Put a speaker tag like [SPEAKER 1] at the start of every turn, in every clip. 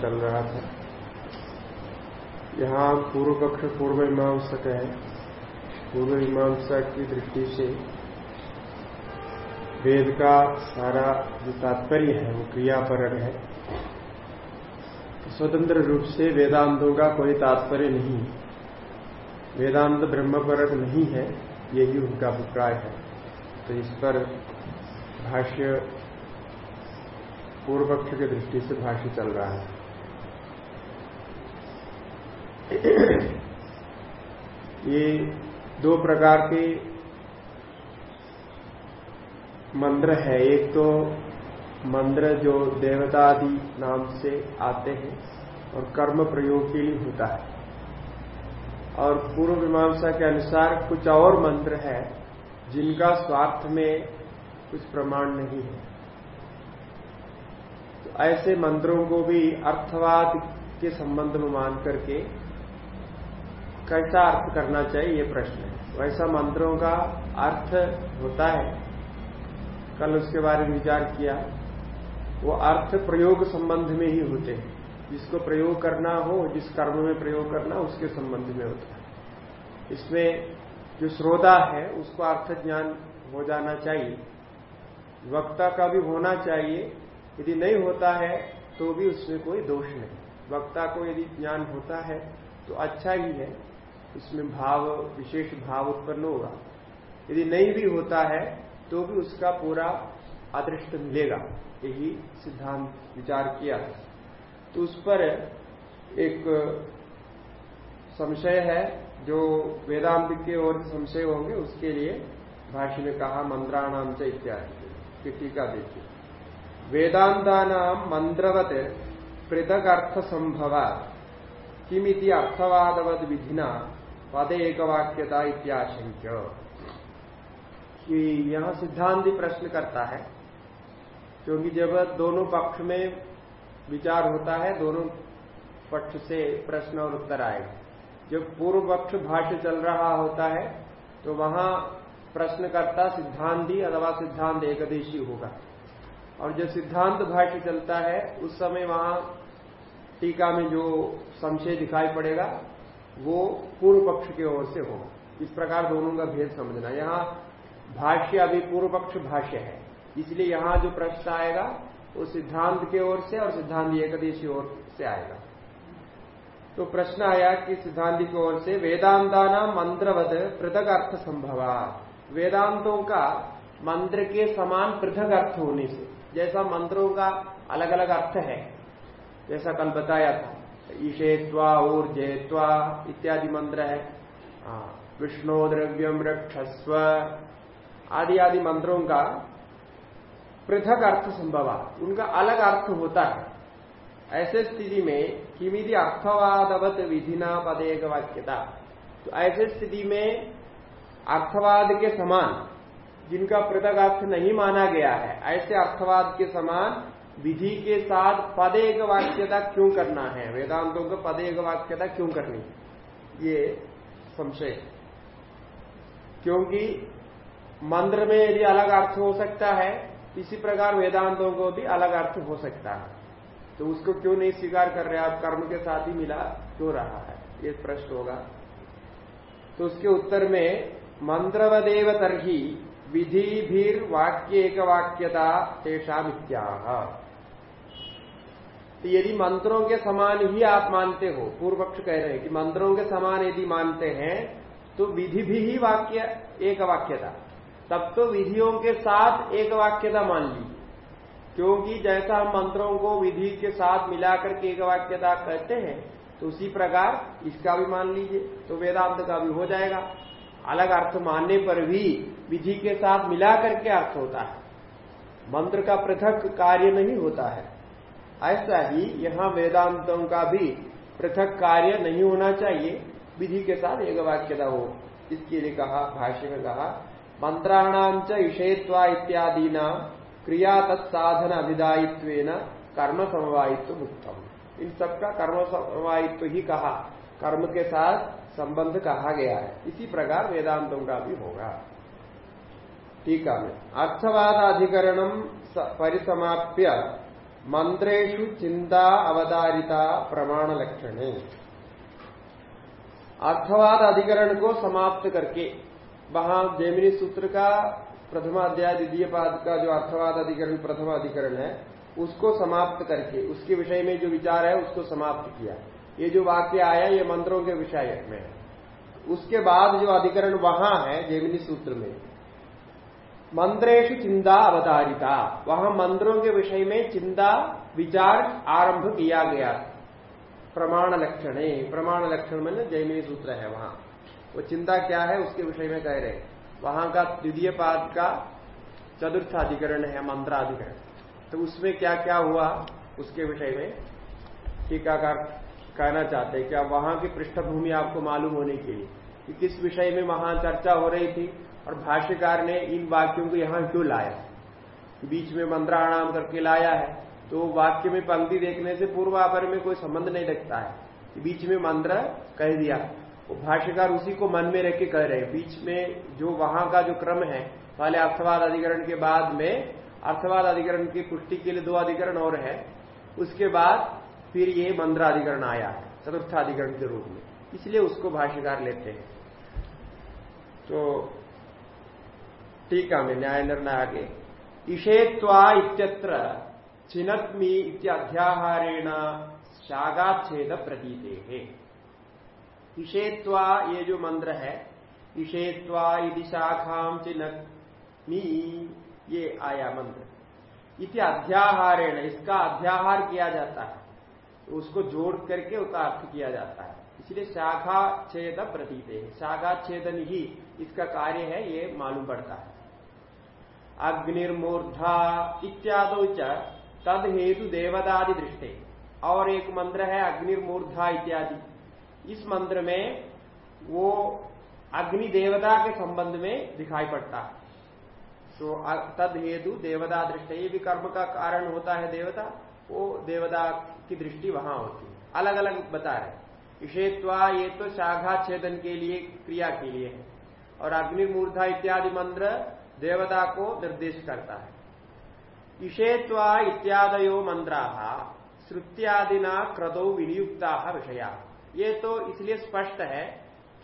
[SPEAKER 1] चल रहा था। यहाँ पूर्व पक्ष पूर्व मीमांसक है। पूर्व मीमांसा की दृष्टि से वेद का सारा जो तात्पर्य है, वो क्रियापरण है। स्वतंत्र रूप से वेदांतों का कोई तात्पर्य नहीं वेदांत ब्रह्मपरक नहीं है। यही उनका अभिप्राय है। तो इस पर भाष्य पूर्व पक्ष की दृष्टि से भाष्य चल रहा है। ये दो प्रकार के मंत्र है। एक तो मंत्र जो देवतादि नाम से आते हैं और कर्म प्रयोग के लिए होता है। और पूर्व मीमांसा के अनुसार कुछ और मंत्र है जिनका स्वार्थ में कुछ प्रमाण नहीं है। तो ऐसे मंत्रों को भी अर्थवाद के संबंध में मान करके कैसा अर्थ करना चाहिए, ये प्रश्न है। वैसा मंत्रों का अर्थ होता है। कल उसके बारे में विचार किया, वो अर्थ प्रयोग संबंध में ही होते हैं। जिसको प्रयोग करना हो, जिस कर्म में प्रयोग करना उसके संबंध में होता है। इसमें जो श्रोता है, उसको अर्थ ज्ञान हो जाना चाहिए। वक्ता का भी होना चाहिए। यदि नहीं होता है तो भी उसमें कोई दोष नहीं। वक्ता को यदि ज्ञान होता है तो अच्छा ही है। उसमें भाव, विशेष भाव उत्पन्न होगा। यदि नहीं भी होता है तो भी उसका पूरा अदृष्ट मिलेगा। यही सिद्धांत विचार किया तो उस पर एक संशय है, जो वेदांत के ओर संशय होंगे, उसके लिए भाष्य में कहा मंत्राणाम से इत्यादि। टीका देखिए। वेदांता नाम मंत्रवत पृथक अर्थ संभवा किमिति अर्थवादवद विधिना पद एक वाक्यता इत्याशंक्य। कि यह सिद्धांत प्रश्न करता है, क्योंकि जब दोनों पक्ष में विचार होता है, दोनों पक्ष से प्रश्न और उत्तर आएगा जब पूर्व पक्ष भाष्य चल रहा होता है तो वहाँ प्रश्नकर्ता सिद्धांति अथवा सिद्धांत एकदेशी होगा। और जब सिद्धांत भाष्य चलता है, उस समय वहाँ टीका में जो संशय दिखाई पड़ेगा, वो पूर्व पक्ष की ओर से होगा। इस प्रकार दोनों का भेद समझना। यहाँ भाष्य अभी पूर्व पक्ष भाष्य है, इसलिए यहाँ जो प्रश्न आएगा वो सिद्धांत के ओर से और सिद्धांत एकदेशी ओर से आएगा। तो प्रश्न आया कि सिद्धांत की ओर से वेदांताना मंत्रवध पृथक अर्थ संभव। वेदांतों का मंत्र के समान पृथक अर्थ होने से, जैसा मंत्रों का अलग अलग अर्थ है, जैसा कल बताया था, ईशेत्वा, ऊर्जेत्वा इत्यादि मंत्र है। विष्णु द्रव्यम रक्षस्व आदि आदि मंत्रों का पृथक अर्थ संभव उनका अलग अर्थ होता है। ऐसे स्थिति में किमिति अर्थवादवत विधिना पदेक वाक्यता तो ऐसे स्थिति में अर्थवाद के समान जिनका पृथक अर्थ नहीं माना गया है, ऐसे अर्थवाद के समान विधि के साथ पदेक वाक्यता क्यों करना है? वेदांतों को पदेक वाक्यता क्यों करनी है? ये संशय क्योंकि मंत्र में यदि अलग अर्थ हो सकता है इसी प्रकार वेदांतों को भी अलग अर्थ हो सकता है। तो उसको क्यों नहीं स्वीकार कर रहे आप? कर्म के साथ ही मिला, क्यों रहा है? ये प्रश्न होगा। तो उसके उत्तर में, मंत्रवदेव तरही विधि भीर वाक्य एक वाक्यता तेषा मिथ्या तो यदि मंत्रों के समान ही आप मानते हो पूर्व पक्ष कह रहे हैं कि मंत्रों के समान यदि मानते हैं तो विधि भी ही वाक्य एक वाक्यता तब तो विधियों के साथ एक वाक्यता मान लीजिए क्योंकि जैसा हम मंत्रों को विधि के साथ मिलाकर के एक वाक्यता कहते हैं तो उसी प्रकार इसका भी मान लीजिए तो वेदांत का भी हो जाएगा। अलग अर्थ मानने पर भी विधि के साथ मिलाकर के अर्थ होता है। मंत्र का पृथक कार्य नहीं होता है। ऐसा ही यहाँ वेदांतों का भी पृथक कार्य नहीं होना चाहिए। विधि के साथ एक वाक्यता हो। इसके लिए कहा, भाष्य में कहा मंत्राणाम च इषेत्वा इत्यादि न क्रिया तत्साधन अभिदायित्व कर्म समवायित्व उत्तम इन सबका कर्म समवायित्व ही कहा, कर्म के साथ संबंध कहा गया है। इसी प्रकार वेदांतों का भी होगा। ठीक है, अर्थवादाधिकरण परिसमाप्य मंत्रेशु चिंता अवतारिता प्रमाण लक्षणे। अर्थवाद अधिकरण को समाप्त करके वहाँ जैमिनी सूत्र का प्रथमा अध्याय द्वितीय पाद का जो अर्थवाद अधिकरण, प्रथम अधिकरण है, उसको समाप्त करके, उसके विषय में जो विचार है, उसको समाप्त किया। ये जो वाक्य आया, ये मंत्रों के विषय में। उसके बाद जो अधिकरण वहाँ है जैमिनी सूत्र में मंत्रेश चिंता अवतारिता। वहाँ मंत्रों के विषय में चिंता, विचार आरंभ किया गया। प्रमाण लक्षण प्रमाण लक्षण में जैमिनी सूत्र है वहाँ। वो चिंता क्या है उसके विषय में कह रहे वहाँ का द्वितीय पाद का चतुर्थ अधिकरण है, मंत्राधिकरण। तो उसमें क्या क्या हुआ उसके विषय में? टीकाकार कहना चाहते हैं क्या वहाँ की पृष्ठभूमि आपको मालूम होने के लिए कि किस विषय में वहाँ चर्चा हो रही थी और भाष्यकार ने इन वाक्यों को यहाँ क्यों लाया? बीच में मंत्राणाम करके लाया है तो वाक्य में पंक्ति देखने से पूर्वापर में कोई संबंध नहीं रखता है बीच में मंत्र कह दिया। भाष्यकार उसी को मन में रख के कह रहे हैं। बीच में जो वहाँ का जो क्रम है, पहले अर्थवाद अधिकरण के बाद में अर्थवाद अधिकरण की पुष्टि के लिए दो अधिकरण और है। उसके बाद फिर ये मंत्राधिकरण आया है चतुर्थाधिकरण के रूप में। इसलिए उसको भाष्यकार लेते हैं। तो टीका में न्याय निर्णय आगे। इषेत्वा इत्यत्र चिनत्मी इत्याध्याहारेण शागाच्छेद प्रतीते। है इषेत्वा ये जो मंत्र है इषेत्वा यदि शाखाम चिनत्मी ये आया मंत्र। इति अध्याहारेण, इसका अध्याहार किया जाता है। तो उसको जोड़ करके उसका अर्थ किया जाता है। इसलिए शाखा छेद प्रतीत है। शाखा छेदन ही इसका कार्य है, ये मालूम पड़ता है। अग्निर्मूर्धा इत्यादि तद हेतु देवदादि दृष्टि। और एक मंत्र है, अग्निर्मूर्धा इत्यादि। इस मंत्र में वो अग्नि देवता के संबंध में दिखाई पड़ता है। तो तद हेतु देवता दृष्टि, ये भी कर्म का कारण होता है देवता, वो देवता की दृष्टि वहाँ होती है। अलग अलग बता रहे विषेत्वा ये तो शाखा छेदन के लिए, क्रिया के लिए है। और अग्निमूर्धा इत्यादि मंत्र देवता को निर्देश करता है। इषेत्वा इत्यादयो मंत्रा, श्रुत्यादिना क्रदो विनियुक्ता विषया। ये तो इसलिए स्पष्ट है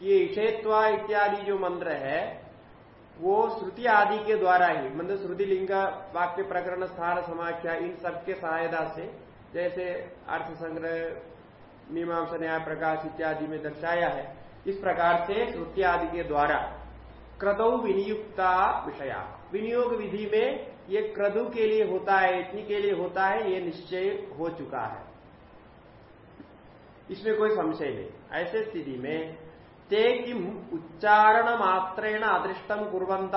[SPEAKER 1] कि ये इषेत्वा इत्यादि जो मंत्र है, वो श्रुति आदि के द्वारा ही मतलब श्रुति लिंग, वाक्य प्रकरण, स्थान, समाख्या, इन सबके सहायता से, जैसे अर्थ संग्रह, मीमांसा, न्याय, प्रकाश इत्यादि में दर्शाया है, इस प्रकार से श्रुति आदि के द्वारा क्रदौ विनियुक्ता विषया। विनियोग विधि में ये क्रदु के लिए होता है इतनी के लिए होता है, ये निश्चय हो चुका है। इसमें कोई संशय नहीं। ऐसे स्थिति में ते किम उच्चारण मात्रेण अदृष्टम कुरंत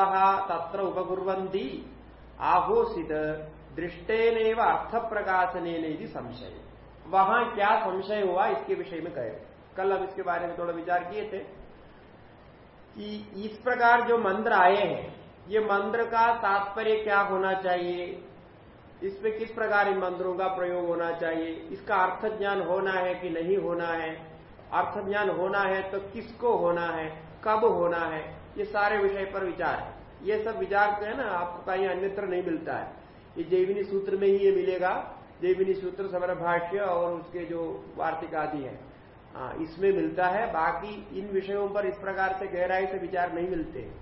[SPEAKER 1] तत्र उपकुर्वन्ति। आहोषित दृष्टेन अर्थ प्रकाशन संशय। वहाँ क्या संशय हुआ, इसके विषय में कहे। कल हम इसके बारे में थोड़ा विचार किए थे। कि इस प्रकार जो मंत्र आए हैं, ये मंत्र का तात्पर्य क्या होना चाहिए? इसमें किस प्रकार इन मंत्रों का प्रयोग होना चाहिए? इसका अर्थ ज्ञान होना है कि नहीं होना है? अर्थ ज्ञान होना है तो किसको होना है? कब होना है? ये सारे विषय पर विचार है। ये सब विचार तो है ना आपको कहीं अन्यत्र नहीं मिलता है। ये जैविनी सूत्र में ही ये मिलेगा। जैविनी सूत्र समर भाष्य और उसके जो वार्तिक आदि है आ, इसमें मिलता है। बाकी इन विषयों पर इस प्रकार से गहराई से विचार नहीं मिलते। हैं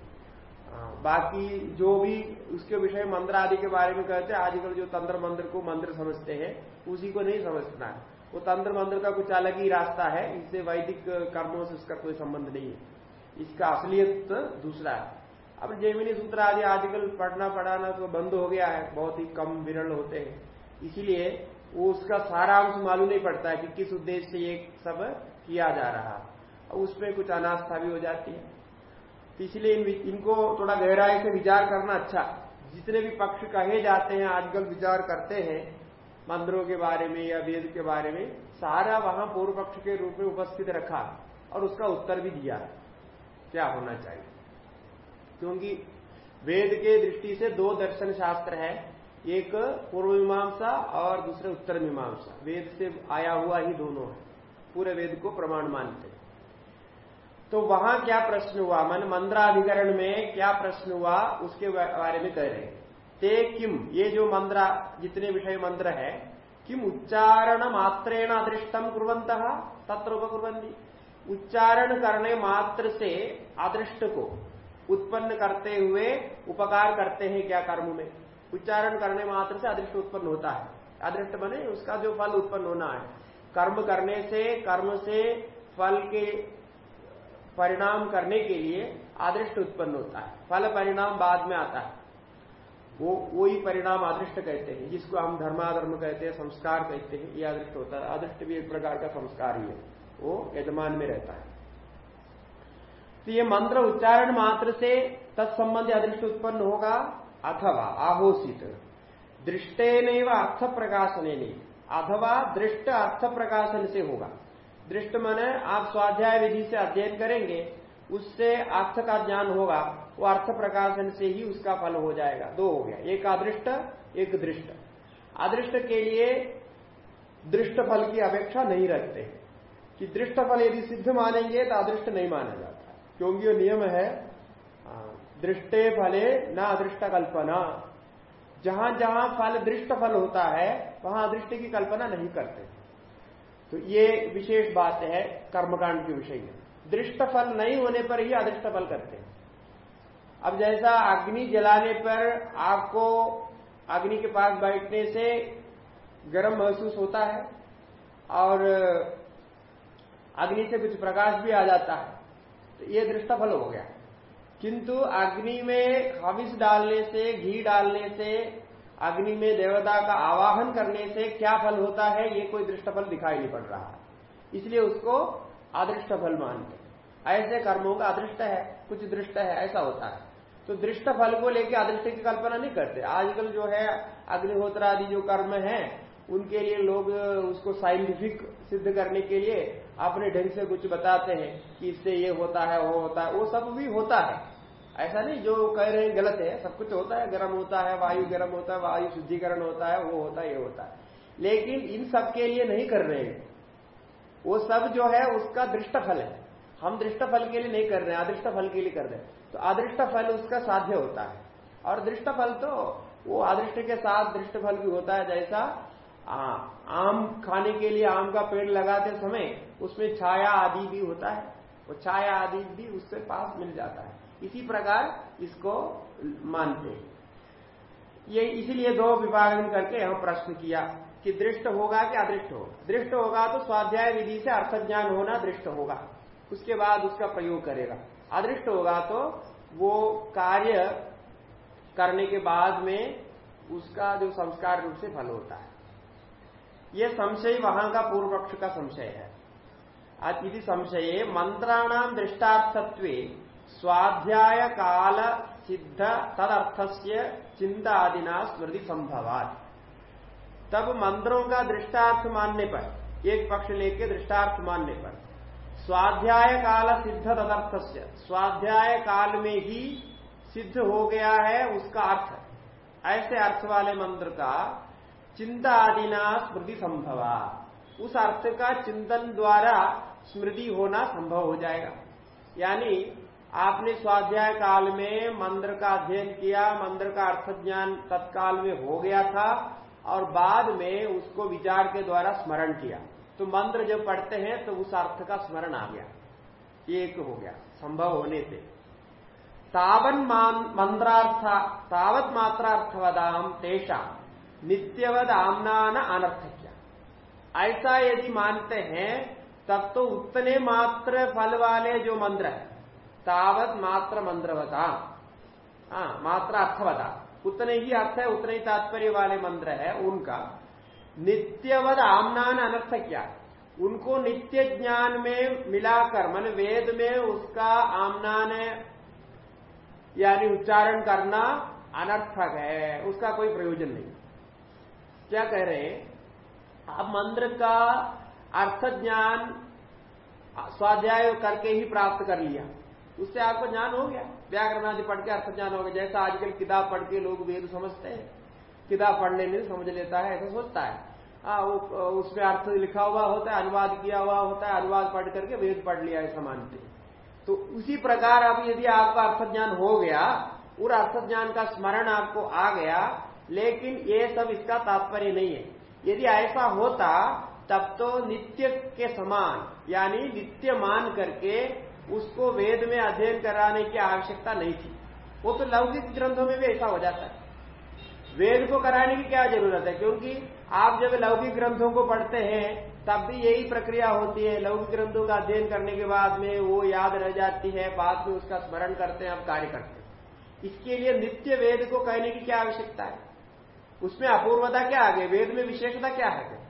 [SPEAKER 1] बाकी जो भी उसके विषय मंत्र आदि के बारे में कहते हैं, आजकल जो तंत्र मंत्र को मंत्र समझते हैं, उसी को नहीं समझना है। वो तंत्र मंत्र का कुछ अलग ही रास्ता है, इससे वैदिक कर्मों से उसका कोई संबंध नहीं है। इसका असलियत दूसरा है। अब जैमिनी सूत्र आदि आजकल पढ़ना पढ़ाना तो बंद हो गया है, बहुत ही कम विरल होते हैं। इसीलिए वो उसका सारा अंश मालूम नहीं पड़ता है कि किस उद्देश्य से ये सब किया जा रहा है। उसमें कुछ अनास्था भी हो जाती है। इसलिए इन, इनको थोड़ा गहराई से विचार करना अच्छा। जितने भी पक्ष कहे जाते हैं आजकल विचार करते हैं मंदिरों के बारे में या वेद के बारे में सारा वहाँ पूर्व पक्ष के रूप में उपस्थित रखा और उसका उत्तर भी दिया। क्या होना चाहिए? क्योंकि वेद के दृष्टि से दो दर्शन शास्त्र है एक पूर्व मीमांसा और दूसरे उत्तर मीमांसा। वेद से आया हुआ ही दोनों है। पूरे वेद को प्रमाण मानते तो वहाँ क्या प्रश्न हुआ? मन मंत्राधिकरण में क्या प्रश्न हुआ? उसके बारे में कह रहे ते किम? ये जो मंत्र, जितने विषय मंत्र है, किम उच्चारण मात्रेण अदृष्टम कुरंत तत्र उपकुरंती उच्चारण करने मात्र से अदृष्ट को उत्पन्न करते हुए उपकार करते हैं क्या कर्म में? उच्चारण करने मात्र से अदृष्ट उत्पन्न होता है। अदृष्ट बने, उसका जो फल उत्पन्न होना है। कर्म करने से, कर्म से फल के परिणाम करने के लिए आदृष्ट उत्पन्न होता है। फल परिणाम बाद में आता है। वो वही परिणाम आदृष्ट कहते हैं, जिसको हम धर्माधर्म कहते हैं, संस्कार कहते हैं, ये आदृष्ट होता है। आदृष्ट भी एक प्रकार का संस्कार ही है। वो यजमान में रहता है। तो ये मंत्र उच्चारण मात्र से तत्संबंधी अदृष्ट उत्पन्न होगा अथवा आहोषित। दृष्टे नहीं अर्थ प्रकाशन नहीं अथवा दृष्ट अर्थ प्रकाशन से होगा। दृष्ट मन आप स्वाध्याय विधि से अध्ययन करेंगे, उससे अर्थ का ज्ञान होगा, वो अर्थ प्रकाशन से ही उसका फल हो जाएगा। दो हो गया, एक अदृष्ट, एक दृष्ट। अदृष्ट के लिए दृष्ट फल की अपेक्षा नहीं रखते। कि दृष्ट फल यदि सिद्ध मानेंगे तो अदृष्ट नहीं माना जाता। क्योंकि वो नियम है दृष्टे फले न अदृष्ट कल्पना। जहाँ जहाँ फल दृष्ट फल होता है, वहाँ अदृष्ट की कल्पना नहीं करते। तो ये विशेष बात है कर्मकांड के विषय में। दृष्ट फल नहीं होने पर ही अदृष्ट फल करते हैं। अब जैसा अग्नि जलाने पर आपको अग्नि के पास बैठने से गर्म महसूस होता है और अग्नि से कुछ प्रकाश भी आ जाता है तो ये दृष्ट फल हो गया। किंतु अग्नि में हविस डालने से, घी डालने से अग्नि में देवता का आवाहन करने से क्या फल होता है, ये कोई दृष्ट फल दिखाई नहीं पड़ रहा। इसलिए उसको अदृष्ट फल मानते ऐसे कर्मों का अदृष्ट है, कुछ दृष्ट है, ऐसा होता है। तो दृष्ट फल को लेकर अदृष्ट की कल्पना नहीं करते। आजकल जो है अग्निहोत्र आदि जो कर्म है, उनके लिए लोग, उसको साइंटिफिक सिद्ध करने के लिए अपने ढंग से कुछ बताते हैं कि इससे ये होता है, वो होता है। वो सब भी होता है। ऐसा नहीं जो कह रहे हैं गलत है सब कुछ होता है गर्म होता है वायु गर्म होता है वायु शुद्धिकरण होता है वो होता है ये होता है। लेकिन इन सब के लिए नहीं कर रहे हैं। वो सब जो है उसका दृष्ट फल है। हम दृष्ट फल के लिए नहीं कर रहे हैं अदृष्ट फल के लिए कर रहे हैं। तो अदृष्ट फल उसका साध्य होता है। और दृष्ट फल तो वो अदृष्ट के साथ दृष्ट फल भी होता है जैसा आ, आम खाने के लिए आम का पेड़ लगाते समय उसमें छाया आदि भी होता है। वो छाया आदि भी उससे पास मिल जाता है। इसी प्रकार इसको मानते हैं। ये इसीलिए दो विभाजन करके यहाँ प्रश्न किया कि दृष्ट होगा कि अदृष्ट होगा। दृष्ट होगा तो स्वाध्याय विधि से अर्थ ज्ञान होना दृष्ट होगा। उसके बाद उसका प्रयोग करेगा। अदृष्ट होगा तो वो कार्य करने के बाद में उसका जो संस्कार रूप से फल होता है। ये संशय वहाँ का पूर्व पक्ष का संशय है। यदि संशय मंत्राणाम दृष्टार्थत्व स्वाध्याय काल सिद्ध तदर्थस्य चिंतादिना स्मृति संभवात तब मंत्रों का दृष्टार्थ मानने पर, एक पक्ष लेके दृष्टार्थ मानने पर स्वाध्याय काल सिद्ध तदर्थ से स्वाध्याय काल में ही सिद्ध हो गया है उसका अर्थ। ऐसे अर्थ वाले मंत्र का चिंता आदिना स्मृति संभवा उस अर्थ का चिंतन द्वारा स्मृति होना संभव हो जाएगा। यानी आपने स्वाध्याय काल में मंत्र का अध्ययन किया, मंत्र का अर्थ ज्ञान तत्काल में हो गया था और बाद में उसको विचार के द्वारा स्मरण किया। तो मंत्र जब पढ़ते हैं तो उस अर्थ का स्मरण आ गया। एक हो गया, संभव होने से। तावन मंत्रार्थ, तावत मात्रार्थवदाम तेषा, नित्यवद आमनान अनर्थ क्या ऐसा यदि मानते हैं, तब तो उतने मात्र फल वाले जो मंत्र है तावत मात्र मंत्रवता हाँ मात्र अर्थवता। उतने ही अर्थ है, उतने ही तात्पर्य वाले मंत्र है उनका। नित्यवद आमनान अनर्थ क्या? उनको नित्य ज्ञान में मिलाकर, मान वेद में उसका आमनान यानी उच्चारण करना अनर्थक है, उसका कोई प्रयोजन नहीं। क्या कह रहे अब मंत्र का अर्थ ज्ञान स्वाध्याय करके ही प्राप्त कर लिया। उससे आपको ज्ञान हो गया। व्याकरण आदि पढ़ के अर्थ ज्ञान हो गया। जैसा आजकल किताब पढ़ के लोग वेद समझते हैं किताब पढ़ने में समझ लेता है ऐसा सोचता है। आ, हाँ, वो उसमें अर्थ लिखा हुआ होता है अनुवाद किया हुआ होता है अनुवाद पढ़ करके वेद पढ़ लिया ऐसा मानते तो उसी प्रकार अब यदि आपका अर्थ ज्ञान हो गया और अर्थ ज्ञान का स्मरण आपको आ गया लेकिन ये सब इसका तात्पर्य नहीं है। यदि ऐसा होता तब तो नित्य के समान यानी नित्य मान करके उसको वेद में अध्ययन कराने की आवश्यकता नहीं थी। वो तो लौकिक ग्रंथों में भी ऐसा हो जाता है। वेद को कराने की क्या ज़रूरत है? क्योंकि आप जब लौकिक ग्रंथों को पढ़ते हैं, तब भी यही प्रक्रिया होती है। लौकिक ग्रंथों का अध्ययन करने के बाद में वो याद रह जाती है, बाद में उसका स्मरण करते हैं हम कार्य करते हैं। इसके लिए नित्य वेद को कहने की क्या आवश्यकता है? उसमें अपूर्वता क्या आ गई? वेद में विशेषता क्या है?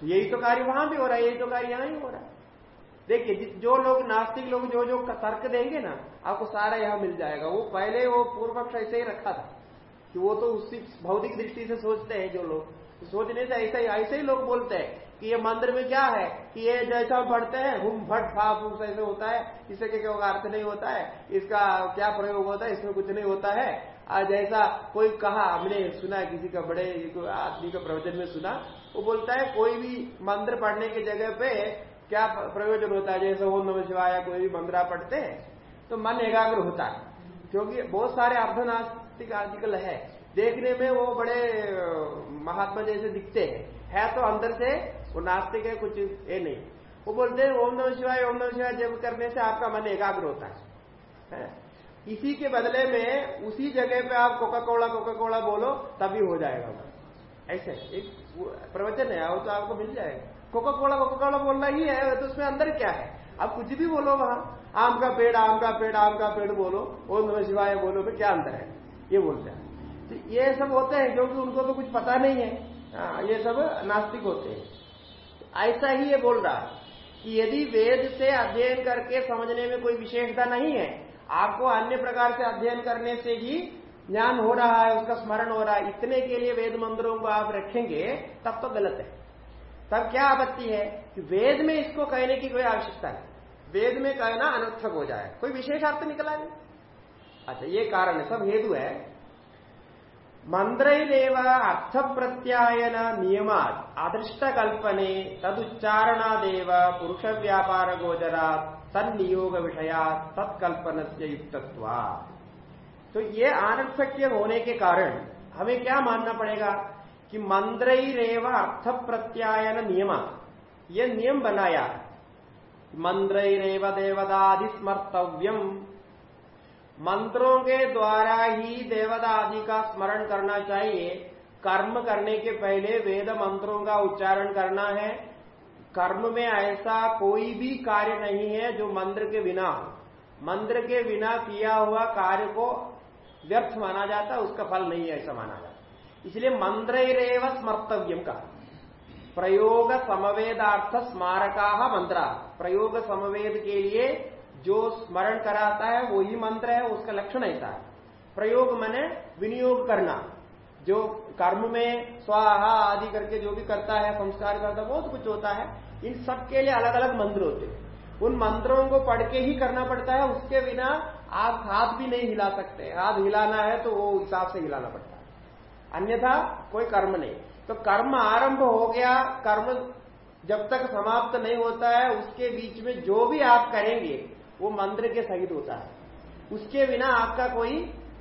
[SPEAKER 1] तो यही तो कार्य वहाँ भी हो रहा है, यही तो कार्य यहाँ ही हो रहा है। देखिए जो लोग नास्तिक लोग जो जो तर्क देंगे ना, आपको सारा यहाँ मिल जाएगा। वो पहले वो पूर्व पक्ष ऐसे ही रखा था कि वो तो उसी भौतिक दृष्टि से सोचते हैं जो लोग। सोचने से ऐसे ही ऐसे ही लोग बोलते हैं कि ये मंदिर में क्या है? कि ये जैसा पढ़ते हैं, हुम भट फा ऐसे होता है इससे क्या अर्थ नहीं होता है, इसका क्या प्रयोग होता है, इसमें कुछ नहीं होता है। आज ऐसा कोई कहा, हमने सुना, किसी का बड़े आदमी का प्रवचन में सुना, वो बोलता है, कोई भी मंत्र पढ़ने की जगह पे क्या प्रयोजन होता है? जैसे ओम नम शिवाय कोई भी मंत्रा पढ़ते हैं तो मन एकाग्र होता है। क्योंकि बहुत सारे अर्धनास्तिक आर्टिकल है। देखने में वो बड़े महात्मा जैसे दिखते हैं। है तो अंदर से वो नास्तिक है कुछ ये नहीं। वो बोलते हैं ओम नम शिवाय ओम नम शिवाय जब करने से आपका मन एकाग्र होता है, है? इसी के बदले में उसी जगह पे आप कोका कोला कोका कोला बोलो तभी हो जाएगा। ऐसे एक प्रवचन है वो तो आपको मिल जाएगा। कोका कोला कोका कोला बोलना ही है तो उसमें अंदर क्या है? आप कुछ भी बोलो वहाँ। आम का पेड़ आम का पेड़ आम का पेड़ बोलो ओम नम शिवाय बोलो फिर क्या अंदर है? ये बोलते हैं। तो ये सब होते हैं क्योंकि उनको तो कुछ पता नहीं है। आ, हाँ, ये सब नास्तिक होते हैं। तो ऐसा ही ये बोल रहा कि यदि वेद से अध्ययन करके समझने में कोई विशेषता नहीं है आपको अन्य प्रकार से अध्ययन करने से ही ज्ञान हो रहा है उसका स्मरण हो रहा है इतने के लिए वेद मंदिरों को आप रखेंगे तब तो गलत है। तब क्या आपत्ति है कि वेद में इसको कहने की कोई आवश्यकता नहीं वेद में कहना अनर्थक हो जाए। कोई विशेष अर्थ निकला नहीं। अच्छा ये कारण है। सब हेतु है। मंद्रेव अर्थ प्रत्यायन नियमात अदृष्ट कल्पने तदुच्चारणादेव पुरुष व्यापार गोचरा तनियोग विषया तत्कल्पन से तो ये अनर्थक्य होने के कारण हमें क्या मानना पड़ेगा? कि मंद्रेव अर्थ प्रत्यायन नियम। ये नियम बनाया। मंद्रेव देवदादि स्मर्तव्यम मंत्रों के द्वारा ही देवता आदि का स्मरण करना चाहिए। कर्म करने के पहले वेद मंत्रों का उच्चारण करना है। कर्म में ऐसा कोई भी कार्य नहीं है जो मंत्र के बिना मंत्र के बिना किया हुआ कार्य को व्यर्थ माना जाता, उसका फल नहीं है ऐसा माना जाता। इसलिए मंत्र स्मर्तव्यम का प्रयोग समवेदार्थ स्मारका मंत्रा। प्रयोग समवेद के लिए जो स्मरण कराता है, वही मंत्र है, उसका लक्षण ऐसा है। प्रयोग मैंने विनियोग करना। जो कर्म में स्वाहा आदि करके जो भी करता है, संस्कार करता है, बहुत कुछ होता है, इन सब के लिए अलग अलग मंत्र होते हैं। उन मंत्रों को पढ़ के ही करना पड़ता है, उसके बिना आप हाथ भी नहीं हिला सकते। हाथ हिलाना है तो वो हिसाब से हिलाना पड़ता है। अन्यथा कोई कर्म नहीं। तो कर्म आरंभ हो गया, कर्म जब तक समाप्त नहीं होता है, उसके बीच में जो भी आप करेंगे, वो मंत्र के सहित होता है। उसके बिना आपका कोई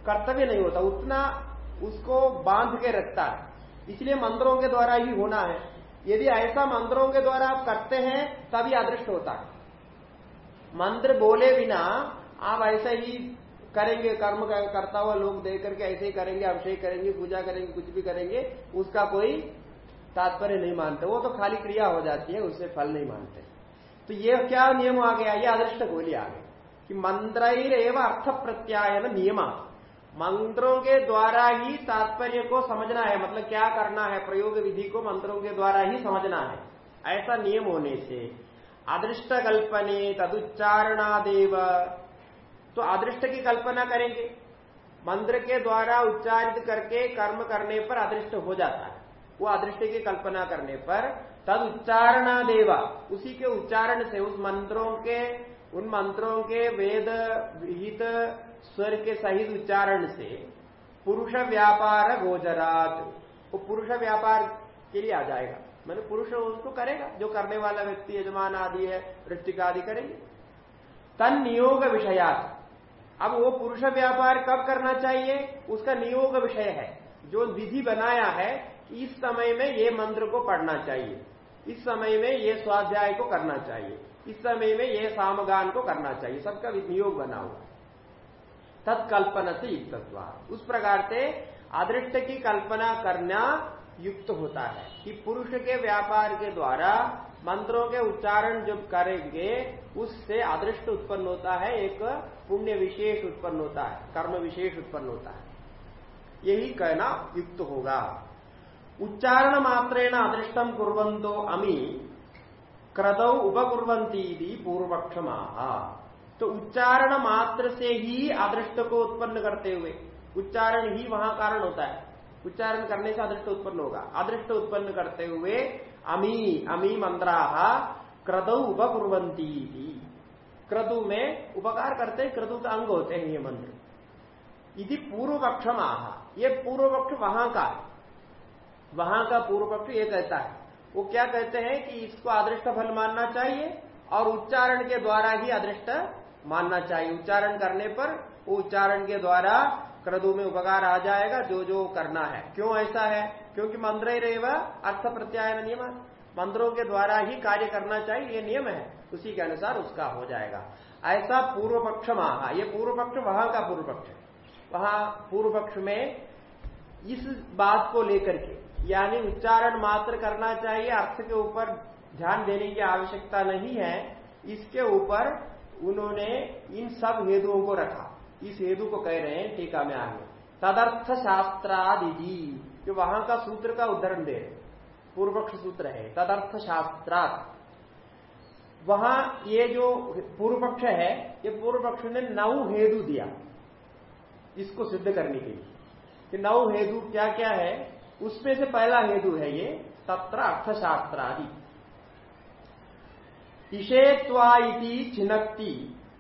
[SPEAKER 1] कर्तव्य नहीं होता, उतना उसको बाँध के रखता है। इसलिए मंत्रों के द्वारा ही होना है। यदि ऐसा मंत्रों के द्वारा आप करते हैं, तभी अदृष्ट होता है। मंत्र बोले बिना आप ऐसा ही करेंगे, कर्म करता हुआ लोग देख करके ऐसे ही करेंगे, अभिषेक करेंगे, पूजा करेंगे, कुछ भी करेंगे, उसका कोई तात्पर्य नहीं मानते। वो तो खाली क्रिया हो जाती है, उससे फल नहीं मानते। तो ये क्या नियम आ गया ये अदृष्ट गोली आ गई कि मंत्र एवं अर्थ प्रत्यायन नियम। मंत्रों के द्वारा ही तात्पर्य को समझना है। मतलब क्या करना है? प्रयोग विधि को मंत्रों के द्वारा ही समझना है। ऐसा नियम होने से अदृष्ट कल्पने तदुच्चारणादेव तो अदृष्ट की कल्पना करेंगे। मंत्र के द्वारा उच्चारित करके कर्म करने पर अदृष्ट हो जाता है। वो अदृष्ट की कल्पना करने पर तद उच्चारणा देवा। उसी के उच्चारण से, उस मंत्रों के, उन मंत्रों के वेद विहित स्वर के सहित उच्चारण से पुरुष व्यापार गोजरात वो पुरुष व्यापार के लिए आ जाएगा। मैंने पुरुष उसको करेगा। जो करने वाला व्यक्ति यजमान आदि है वृत्तिक आदि करेंगे। तन नियोग विषयात। अब वो पुरुष व्यापार कब करना चाहिए? उसका नियोग विषय है। जो विधि बनाया है, इस समय में ये मंत्र को पढ़ना चाहिए। इस समय में ये स्वाध्याय को करना चाहिए। इस समय में ये सामगान को करना चाहिए। सबका नियोग बना हुआ तत्कल्पना से युक्त उस प्रकार से अदृष्ट की कल्पना करना युक्त होता है कि पुरुष के व्यापार के द्वारा मंत्रों के उच्चारण जब करेंगे, उससे अदृष्ट उत्पन्न होता है, एक पुण्य विशेष उत्पन्न होता है, कर्म विशेष उत्पन्न होता है। यही कहना युक्त होगा। उच्चारण मात्रेण अदृष्टम कुरंतो अमी क्रदौ उपकुर्वंती पूर्वपक्ष तो उच्चारण मात्र से ही अदृष्ट को उत्पन्न करते हुए, उच्चारण ही वहाँ कारण होता है। उच्चारण करने से अदृष्ट उत्पन्न होगा। अदृष्ट उत्पन्न करते हुए अमी अमी मंत्रा क्रदु उपकुरंती क्रदु में उपकार करते हैं क्रदु का अंग होते हैं ये मंत्र। यदि पूर्व पक्ष आहा ये पूर्व पक्ष वहाँ का वहाँ का पूर्व पक्ष ये कहता है। वो क्या कहते हैं कि इसको अदृष्ट फल मानना चाहिए और उच्चारण के द्वारा ही अदृष्ट मानना चाहिए। उच्चारण करने पर उच्चारण के द्वारा क्रदु में उपकार आ जाएगा, जो जो करना है। क्यों ऐसा है? क्योंकि मंत्र ही रेव अर्थ प्रत्यायन नियम। मंत्रों के द्वारा ही कार्य करना चाहिए, ये नियम है। उसी के अनुसार उसका हो जाएगा। ऐसा पूर्व पक्ष महा, ये पूर्व पक्ष वहाँ का पूर्व पक्ष है। वहाँ पूर्व पक्ष में इस बात को लेकर के, यानी उच्चारण मात्र करना चाहिए, अर्थ के ऊपर ध्यान देने की आवश्यकता नहीं है। इसके ऊपर उन्होंने इन सब हेतुओं को रखा। इस हेतु को कह रहे हैं, टीका में आगे। तदर्थ शास्त्रादि जो वहाँ का सूत्र का उदाहरण दे पूर्वक्ष सूत्र है तदर्थ शास्त्रात वहाँ ये जो पूर्व पक्ष है, ये पूर्व पक्ष ने नौ हेतु दिया, इसको सिद्ध करने के लिए। कि नौ हेतु क्या क्या है, उसमें से पहला हेतु है ये, तत्र अर्थशास्त्रादि। इषेत्वा छिनक्ति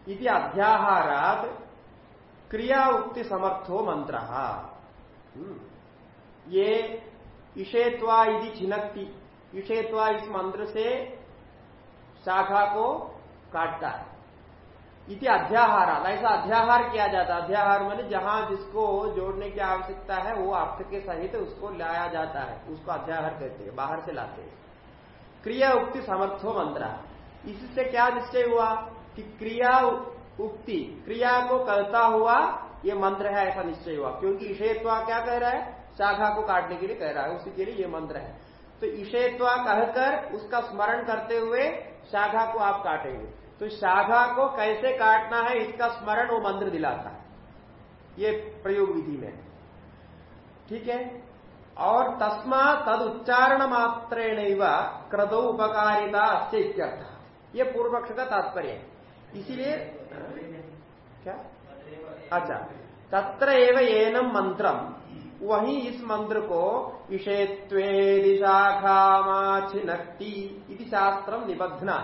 [SPEAKER 1] इति अध्याहारात क्रिया उक्ति समर्थो मंत्र। हम्म। ये इषेत्वा यदि छिनक्ति। इषेत्वा इस मंत्र से शाखा को काटता है। इति अध्याहार। ऐसा अध्याहार किया जाता है। अध्याहार मैंने जहाँ जिसको जोड़ने की आवश्यकता है, वो अर्थ के सहित उसको लाया जाता है। उसको अध्याहार कहते हैं। बाहर से लाते हैं। क्रिया उक्ति समर्थो मंत्र। इससे क्या निश्चय हुआ कि क्रिया उक्ति, क्रिया को करता हुआ ये मंत्र है, ऐसा निश्चय हुआ। क्योंकि ईशेत्वा क्या कह रहा है? शाखा को काटने के लिए कह रहा है, उसी के लिए ये मंत्र है। तो ईशेत्वा कहकर उसका स्मरण करते हुए शाखा को आप काटेंगे। तो शाखा को कैसे काटना है, इसका स्मरण वो मंत्र दिलाता है। ये प्रयोग विधि में। ठीक है? और तस्मा तद उच्चारण मात्रेण क्रदो उपकारिता अस्य ये पूर्व पक्ष का तात्पर्य है। इसीलिए क्या? अच्छा तत्र एव एनम मंत्रम वही इस मंत्र को इषेत्वेदि शाखामाचिनक्ति इति शास्त्रम निबद्धना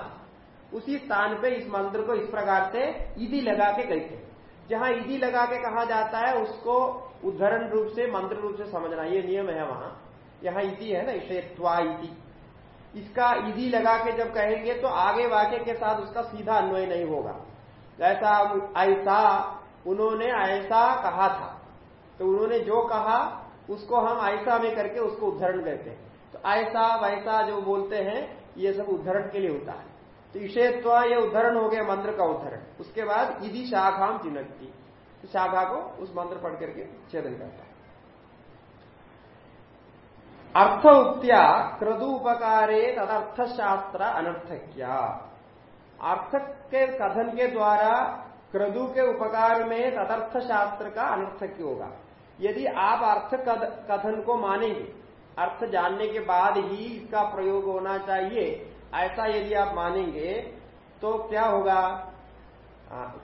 [SPEAKER 1] उसी स्थान पे इस मंत्र को इस प्रकार से ईदी लगा के कहते हैं जहाँ ईदी लगा के कहा जाता है, उसको उदाहरण रूप से मंत्र रूप से समझना, ये नियम है वहाँ। यहाँ इति है ना इषेत्वा इसका इधि लगा के जब कहेंगे तो आगे वाक्य के साथ उसका सीधा अन्वय नहीं होगा। जैसा ऐसा उन्होंने ऐसा कहा था। तो उन्होंने जो कहा, उसको हम ऐसा में करके उसको उद्धरण कहते हैं। तो ऐसा वैसा जो बोलते हैं, ये सब उद्धरण के लिए होता है। तो ईशेत्व ये उद्धरण हो गया मंत्र का उद्धरण। उसके बाद इधि शाखाम चिनकती। तो शाखा को उस मंत्र पढ़ करके छेदन करता है। अर्थ उक्त्या क्रदु उपकारे तदर्थ शास्त्र अनर्थक्या। अर्थ के कथन के द्वारा क्रदु के उपकार में तदर्थ शास्त्र का अनर्थक्य होगा। यदि आप अर्थ कथन को मानेंगे, अर्थ जानने के बाद ही इसका प्रयोग होना चाहिए, ऐसा यदि आप मानेंगे तो क्या होगा?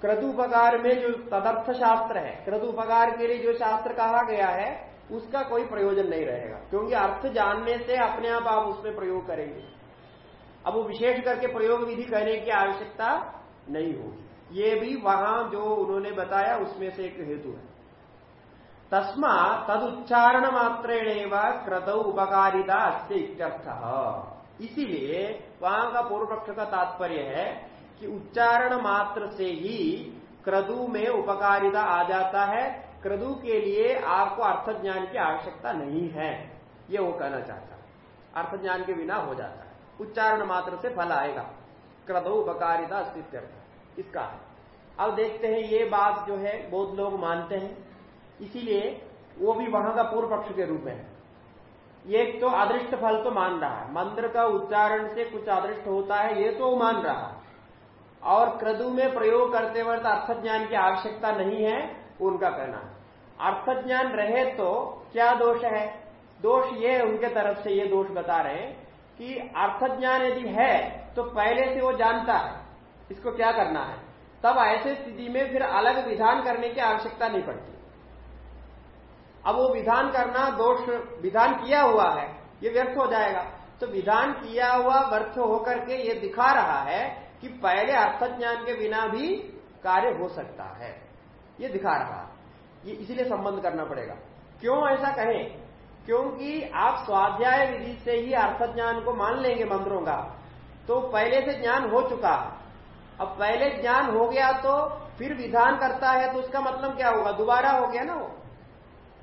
[SPEAKER 1] क्रदुपकार में जो तदर्थ शास्त्र है क्रदुपकार के लिए जो शास्त्र कहा गया है, उसका कोई प्रयोजन नहीं रहेगा, क्योंकि अर्थ जानने से अपने आप आप उसमें प्रयोग करेंगे। अब वो विशेष करके प्रयोग विधि कहने की आवश्यकता नहीं होगी। ये भी वहाँ जो उन्होंने बताया, उसमें से एक हेतु है। तस्मा तद उच्चारण मात्रेण क्रत उपकारिता अस्ते इसीलिए वहाँ का पूर्व पक्ष का तात्पर्य है कि उच्चारण मात्र से ही क्रदु में उपकारिता आ जाता है। क्रदु के लिए आपको अर्थ ज्ञान की आवश्यकता नहीं है। ये वो कहना चाहता अर्थ ज्ञान के बिना हो जाता है। उच्चारण मात्र से फल आएगा। क्रदो उपकारिता अस्तित्व इसका है। अब देखते हैं, ये बात जो है, बहुत लोग मानते हैं। इसीलिए वो भी वहाँ का पूर्व पक्ष के रूप में है। एक तो अदृष्ट फल तो मान रहा है। मंत्र का उच्चारण से कुछ अदृष्ट होता है, ये तो मान रहा है। और क्रदु में प्रयोग करते वक्त अर्थ ज्ञान की आवश्यकता नहीं है, उनका कहना अर्थ ज्ञान रहे तो क्या दोष है? दोष ये उनके तरफ़ से, ये दोष बता रहे हैं कि अर्थ ज्ञान यदि है तो पहले से वो जानता है। इसको क्या करना है? तब ऐसे स्थिति में फिर अलग विधान करने की आवश्यकता नहीं पड़ती। अब वो विधान करना दोष, विधान किया हुआ है, ये व्यर्थ हो जाएगा। तो विधान किया हुआ व्यर्थ होकर के ये दिखा रहा है कि पहले अर्थ ज्ञान के बिना भी कार्य हो सकता है। ये दिखा रहा ये इसीलिए संबंध करना पड़ेगा। क्यों ऐसा कहें? क्योंकि आप स्वाध्याय विधि से ही अर्थ ज्ञान को मान लेंगे मंत्रों का। तो पहले से ज्ञान हो चुका। अब पहले ज्ञान हो गया तो फिर विधान करता है तो उसका मतलब क्या होगा? दोबारा हो गया ना वो।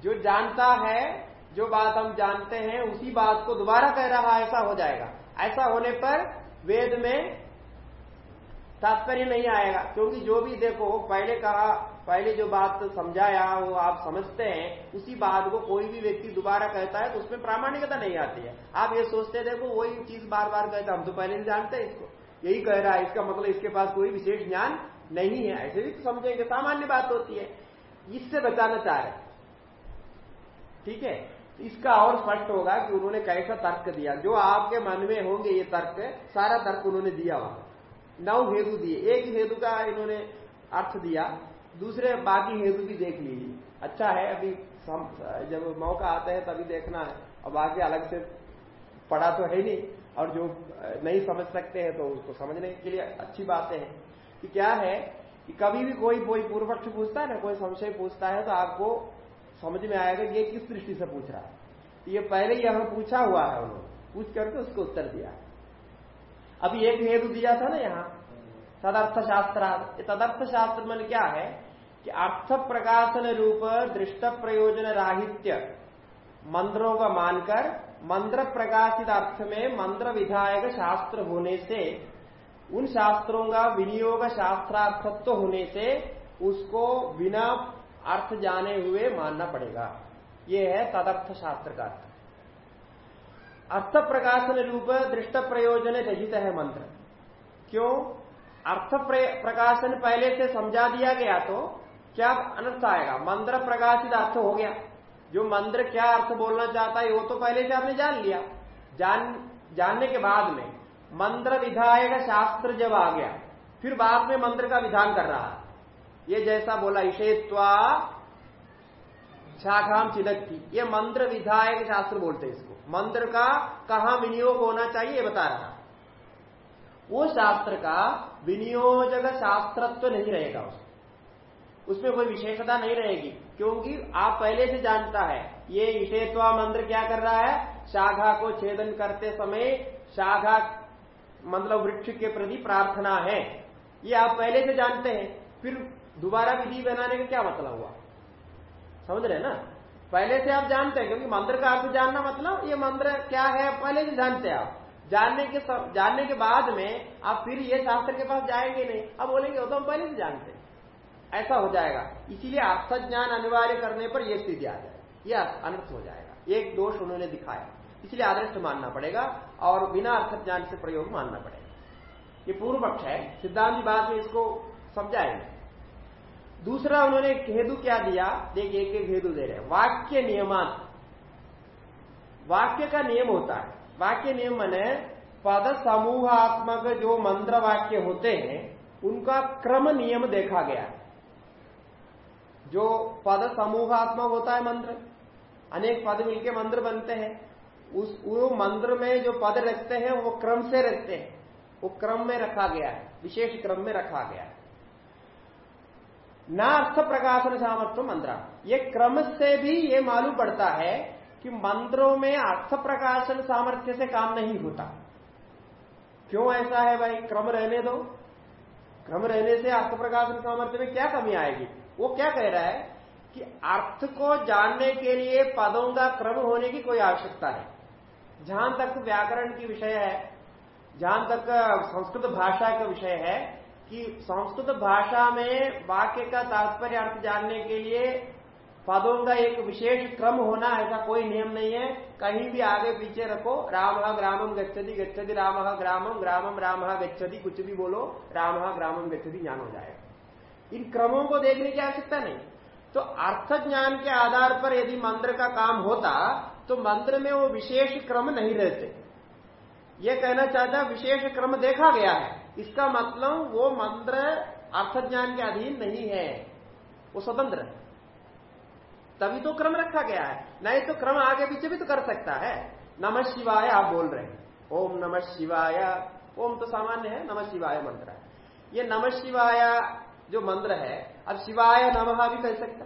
[SPEAKER 1] जो जानता है, जो बात हम जानते हैं, उसी बात को दोबारा कह रहा है, ऐसा हो जाएगा। ऐसा होने पर वेद में तात्पर्य नहीं आएगा। क्योंकि जो भी देखो, पहले कहा पहले जो बात समझाया, वो आप समझते हैं, उसी बात को कोई भी व्यक्ति दोबारा कहता है तो उसमें प्रामाणिकता नहीं आती है। आप ये सोचते देखो, वही चीज़ बार बार कहते हम तो पहले से जानते इसको। यही कह रहा है, इसका मतलब इसके पास कोई विशेष ज्ञान नहीं है। ऐसे भी तो समझेंगे, सामान्य बात होती है। इससे बचाना चाह रहे ठीक है? इसका और स्पष्ट होगा कि उन्होंने कैसा तर्क दिया। जो आपके मन में होंगे ये तर्क, सारा तर्क उन्होंने दिया वहाँ। नौ हेतु दिए। एक हेतु का इन्होंने अर्थ दिया। दूसरे बाकी हेतु भी देख लीजिए। अच्छा है अभी जब मौका आता है तभी देखना है। और बाकी अलग से पढ़ा तो है नहीं और जो नहीं समझ सकते हैं तो उसको समझने के लिए अच्छी बातें हैं। कि क्या है कि कभी भी कोई कोई पूर्व पक्ष पूछता है ना कोई संशय पूछता है तो आपको समझ में आएगा कि ये किस दृष्टि से पूछ रहा है। ये पहले ही हमें पूछा हुआ है उन्होंने। पूछ करके उसको उत्तर दिया। अभी एक हेतु दिया था ना यहाँ तदर्थ शास्त्र तदर्थ शास्त्र मन क्या है? कि अर्थ प्रकाशन रूप दृष्ट प्रयोजन राहित्य मंत्रों का मानकर मंत्र प्रकाशित अर्थ में मंत्र विधायक शास्त्र होने से, उन शास्त्रों का विनियोग शास्त्रार्थत्व होने से उसको बिना अर्थ जाने हुए मानना पड़ेगा। ये है तदर्थ शास्त्र का अर्थ अर्थ प्रकाशन रूप दृष्ट प्रयोजन रहित है मंत्र। क्यों? अर्थ प्रकाशन पहले से समझा दिया गया तो क्या अनर्थ आएगा? मंत्र प्रकाशित अर्थ हो गया। जो मंत्र क्या अर्थ बोलना चाहता है, वो तो पहले से आपने जान लिया। जान, जानने के बाद में मंत्र विधायक शास्त्र जब आ गया, फिर बाद में मंत्र का विधान कर रहा ये जैसा बोला ईशेत्वा शाखाम चिदक्ति। ये मंत्र विधायक शास्त्र बोलते इसको। मंत्र का कहा विनियोग होना चाहिए बता रहा वो शास्त्र का विनियोजक शास्त्रत्व नहीं रहेगा उसमें। उसमें कोई विशेषता नहीं रहेगी, क्योंकि आप पहले से जानता है, ये ईशेत्वा मंत्र क्या कर रहा है? शाखा को छेदन करते समय शाखा मतलब वृक्ष के प्रति प्रार्थना है। ये आप पहले से जानते हैं, फिर दोबारा विधि बनाने का क्या मतलब हुआ? समझ रहे ना? पहले से आप जानते हैं, क्योंकि मंत्र का अर्थ जानना मतलब ये मंत्र क्या है पहले से जानते हैं आप। जानने के जानने के बाद में आप फिर ये शास्त्र के पास जाएँगे नहीं। अब बोलेंगे, वो तो हम पहले से जानते ऐसा हो जाएगा। इसीलिए अर्थ ज्ञान अनिवार्य करने पर यह स्थिति आ जाएगी यह अनर्थ हो जाएगा। एक दोष उन्होंने दिखाया। इसलिए आदर्श मानना पड़ेगा और बिना अर्थ ज्ञान से प्रयोग मानना पड़ेगा। ये पूर्व पक्ष है। सिद्धांत बाद में इसको समझाएँगे। दूसरा उन्होंने हेतु क्या दिया? देखिए एक एक हेतु दे रहे वाक्य नियमान वाक्य का नियम होता है। वाक्य नियम मैंने पद समूहात्मक जो मंत्र वाक्य होते हैं, उनका क्रम नियम देखा गया है। जो पद समूहात्मक होता है मंत्र, अनेक पद मिलके मंत्र बनते हैं, उस मंत्र में जो पद रखते हैं, वो क्रम से रखते हैं, वो क्रम में रखा गया है, विशेष क्रम में रखा गया है। न अर्थ प्रकाशन सामर्थ्य मंत्र, ये क्रम से भी ये मालूम पड़ता है कि मंत्रों में अर्थ प्रकाशन सामर्थ्य से काम नहीं होता। क्यों ऐसा है भाई? क्रम रहने दो। क्रम रहने से अर्थ प्रकाशन सामर्थ्य में क्या कमी आएगी? वो क्या कह रहा है कि अर्थ को जानने के लिए पदों का क्रम होने की कोई आवश्यकता है। जहाँ तक व्याकरण की विषय है, जहाँ तक संस्कृत भाषा का विषय है, कि संस्कृत भाषा में वाक्य का तात्पर्य अर्थ जानने के लिए पदों का एक विशेष क्रम होना ऐसा कोई नियम नहीं है। कहीं भी आगे पीछे रखो, राम ग्रामम गच्छति गच्छति राम ग्रामम ग्रामम राम गच्छति, कुछ भी बोलो, राम ग्रामम गच्छति, ज्ञान हो जाएगा। इन क्रमों को देखने की आवश्यकता नहीं। तो अर्थ ज्ञान के आधार पर यदि मंत्र का काम होता तो मंत्र में वो विशेष क्रम नहीं रहते। ये कहना चाहता, विशेष क्रम देखा गया है। इसका मतलब वो मंत्र अर्थ ज्ञान के अधीन नहीं है। वो स्वतंत्र है। तभी तो क्रम रखा गया है। नहीं तो क्रम आगे पीछे भी तो कर सकता है। नमः शिवाय, आप बोल रहे हैं। ओम नमः शिवाय। ओम तो सामान्य है, नमः शिवाय मंत्र है। ये नमः शिवाय जो मंत्र है, अब शिवाय नमः भी कह सकता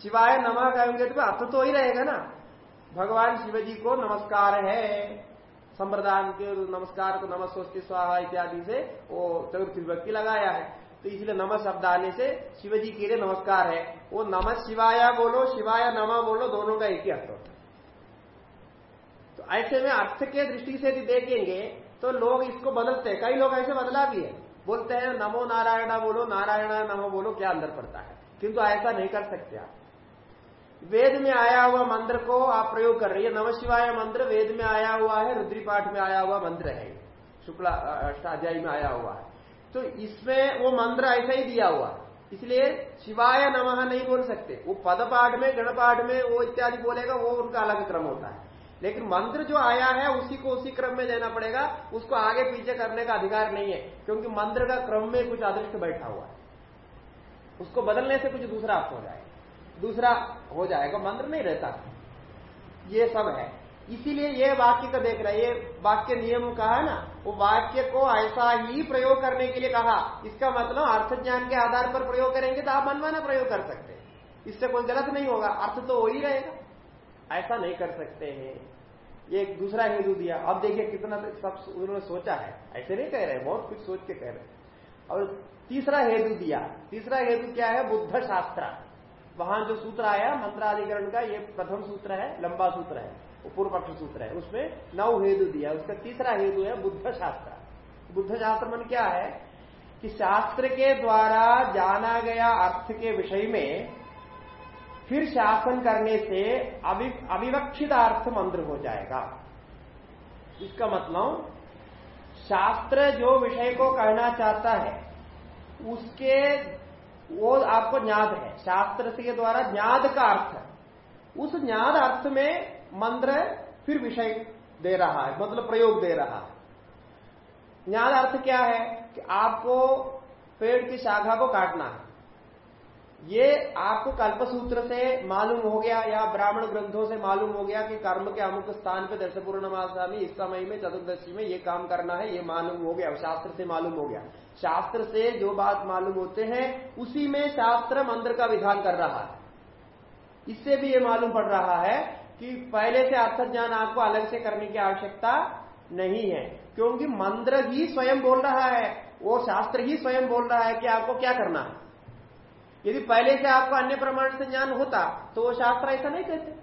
[SPEAKER 1] शिवाय नमः कहेंगे तो अर्थ तो ही रहेगा ना। भगवान शिव जी को नमस्कार है। संप्रदान के नमस्कार को नमस्वस्ति स्वाहा इत्यादि से वो चतुर्थी लगाया है। तो इसलिए नम शब्द आने से शिव जी के लिए नमस्कार है। वो नमः शिवाया बोलो, शिवाया नमा बोलो, दोनों का एक ही अर्थ होता है। तो ऐसे में अर्थ के दृष्टि से यदि देखेंगे तो लोग इसको बदलते हैं। कई लोग ऐसे बदला भी है। बोलते हैं, नमो नारायणा बोलो, नारायणा नमो बोलो, क्या अंदर पड़ता है? किंतु ऐसा नहीं कर सकते आप। वेद में आया हुआ मंत्र को आप प्रयोग कर रही है। नम शिवाय मंत्र वेद में आया हुआ है रुद्री पाठ में आया हुआ मंत्र है शुक्ला अष्टाध्यायी में आया हुआ है। तो इसमें वो मंत्र ऐसा ही दिया हुआ इसलिए शिवाय नमः नहीं बोल सकते। वो पद पाठ में, गणपाठ में वो इत्यादि बोलेगा, वो उनका अलग क्रम होता है। लेकिन मंत्र जो आया है, उसी को उसी क्रम में देना पड़ेगा। उसको आगे पीछे करने का अधिकार नहीं है, क्योंकि मंत्र का क्रम में कुछ अदृष्ट बैठा हुआ है। उसको बदलने से कुछ दूसरा अर्थ हो जाएगा। दूसरा हो जाएगा, मंत्र नहीं रहता। ये सब है। इसीलिए ये वाक्य का देख रहा ये वाक्य नियम कहा ना, वो वाक्य को ऐसा ही प्रयोग करने के लिए कहा। इसका मतलब अर्थ ज्ञान के आधार पर प्रयोग करेंगे तो आप मनमाना प्रयोग कर सकते हैं। इससे कोई गलत नहीं होगा, अर्थ तो हो ही रहेगा। ऐसा नहीं कर सकते हैं। एक दूसरा हेतु दिया। अब देखिए कितना सब उन्होंने सोचा है। ऐसे नहीं कह रहे बहुत कुछ सोच के कह रहे और तीसरा हेतु दिया। तीसरा हेतु क्या है? बुद्ध शास्त्र वहाँ जो सूत्र आया, मंत्राधिकरण का, ये प्रथम सूत्र है, लंबा सूत्र है पूर्व पक्ष सूत्र है। उसमें नौ हेतु दिया। उसका तीसरा हेतु है बुद्ध शास्त्र बुद्ध शास्त्र मन क्या है? कि शास्त्र के द्वारा जाना गया अर्थ के विषय में फिर शासन करने से अविवक्षित अर्थ मंत्र हो जाएगा। इसका मतलब शास्त्र जो विषय को कहना चाहता है, उसके, वो आपको ज्ञात है। शास्त्र के द्वारा ज्ञात का अर्थ उस ज्ञात अर्थ में मंत्र फिर विषय दे रहा है मतलब प्रयोग दे रहा है। ज्ञान अर्थ क्या है कि आपको पेड़ की शाखा को काटना है। ये आपको कल्पसूत्र से मालूम हो गया या ब्राह्मण ग्रंथों से मालूम हो गया कि कर्म के अमुक स्थान पे दश पूर्णमासा में इस समय में, चतुर्दशी में ये काम करना है, ये मालूम हो गया, शास्त्र से मालूम हो गया। शास्त्र से जो बात मालूम होते हैं, उसी में शास्त्र मंत्र का विधान कर रहा है। इससे भी ये मालूम पड़ रहा है कि पहले से अर्थ ज्ञान आपको अलग से करने की आवश्यकता नहीं है, क्योंकि मंत्र ही स्वयं बोल रहा है वो शास्त्र ही स्वयं बोल रहा है कि आपको क्या करना है। यदि पहले से आपको अन्य प्रमाण से ज्ञान होता तो वो शास्त्र ऐसा नहीं कहते।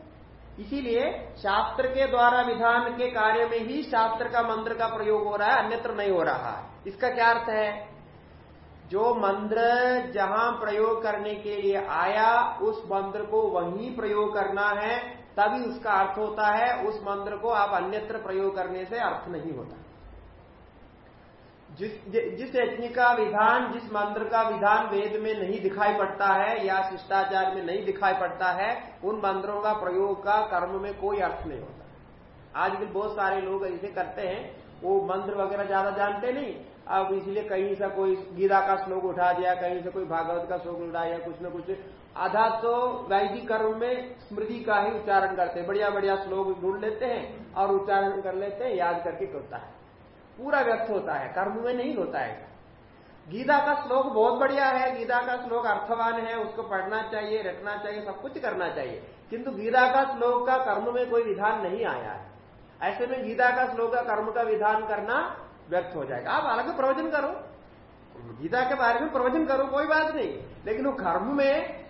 [SPEAKER 1] इसीलिए शास्त्र के द्वारा विधान के कार्य में ही शास्त्र का मंत्र का प्रयोग हो रहा है, अन्यत्र नहीं हो रहा है। इसका क्या अर्थ है? जो मंत्र जहाँ प्रयोग करने के लिए आया, उस मंत्र को वहीं प्रयोग करना है, तभी उसका अर्थ होता है, उस मंत्र को आप अन्यत्र प्रयोग करने से अर्थ नहीं होता। जिस जिस यज्ञ का विधान, जिस मंत्र का विधान वेद में नहीं दिखाई पड़ता है या शिष्टाचार में नहीं दिखाई पड़ता है, उन मंत्रों का प्रयोग का कर्म में कोई अर्थ नहीं होता। आज भी बहुत सारे लोग ऐसे करते हैं, वो मंत्र वगैरह ज़्यादा जानते नहीं, अब इसलिए कहीं से कोई गीता का श्लोक उठा दिया, कहीं से कोई भागवत का श्लोक उठा दिया, कुछ न कुछ, आधा तो वैदिक कर्म में स्मृति का ही उच्चारण करते हैं बढ़िया बढ़िया श्लोक ढूंढ लेते हैं और उच्चारण कर लेते हैं, याद करके करता है। पूरा व्यक्त होता है, कर्म में नहीं होता है। गीता का श्लोक बहुत बढ़िया है, गीता का श्लोक अर्थवान है, उसको पढ़ना चाहिए, रखना चाहिए, सब कुछ करना चाहिए। किंतु गीता का श्लोक का कर्म में कोई विधान नहीं आया है। ऐसे में गीता का श्लोक का कर्म का विधान करना व्यक्त हो जाएगा। आप अलग प्रवचन करो। गीता के बारे में प्रवचन करो, कोई बात नहीं। लेकिन वो कर्म में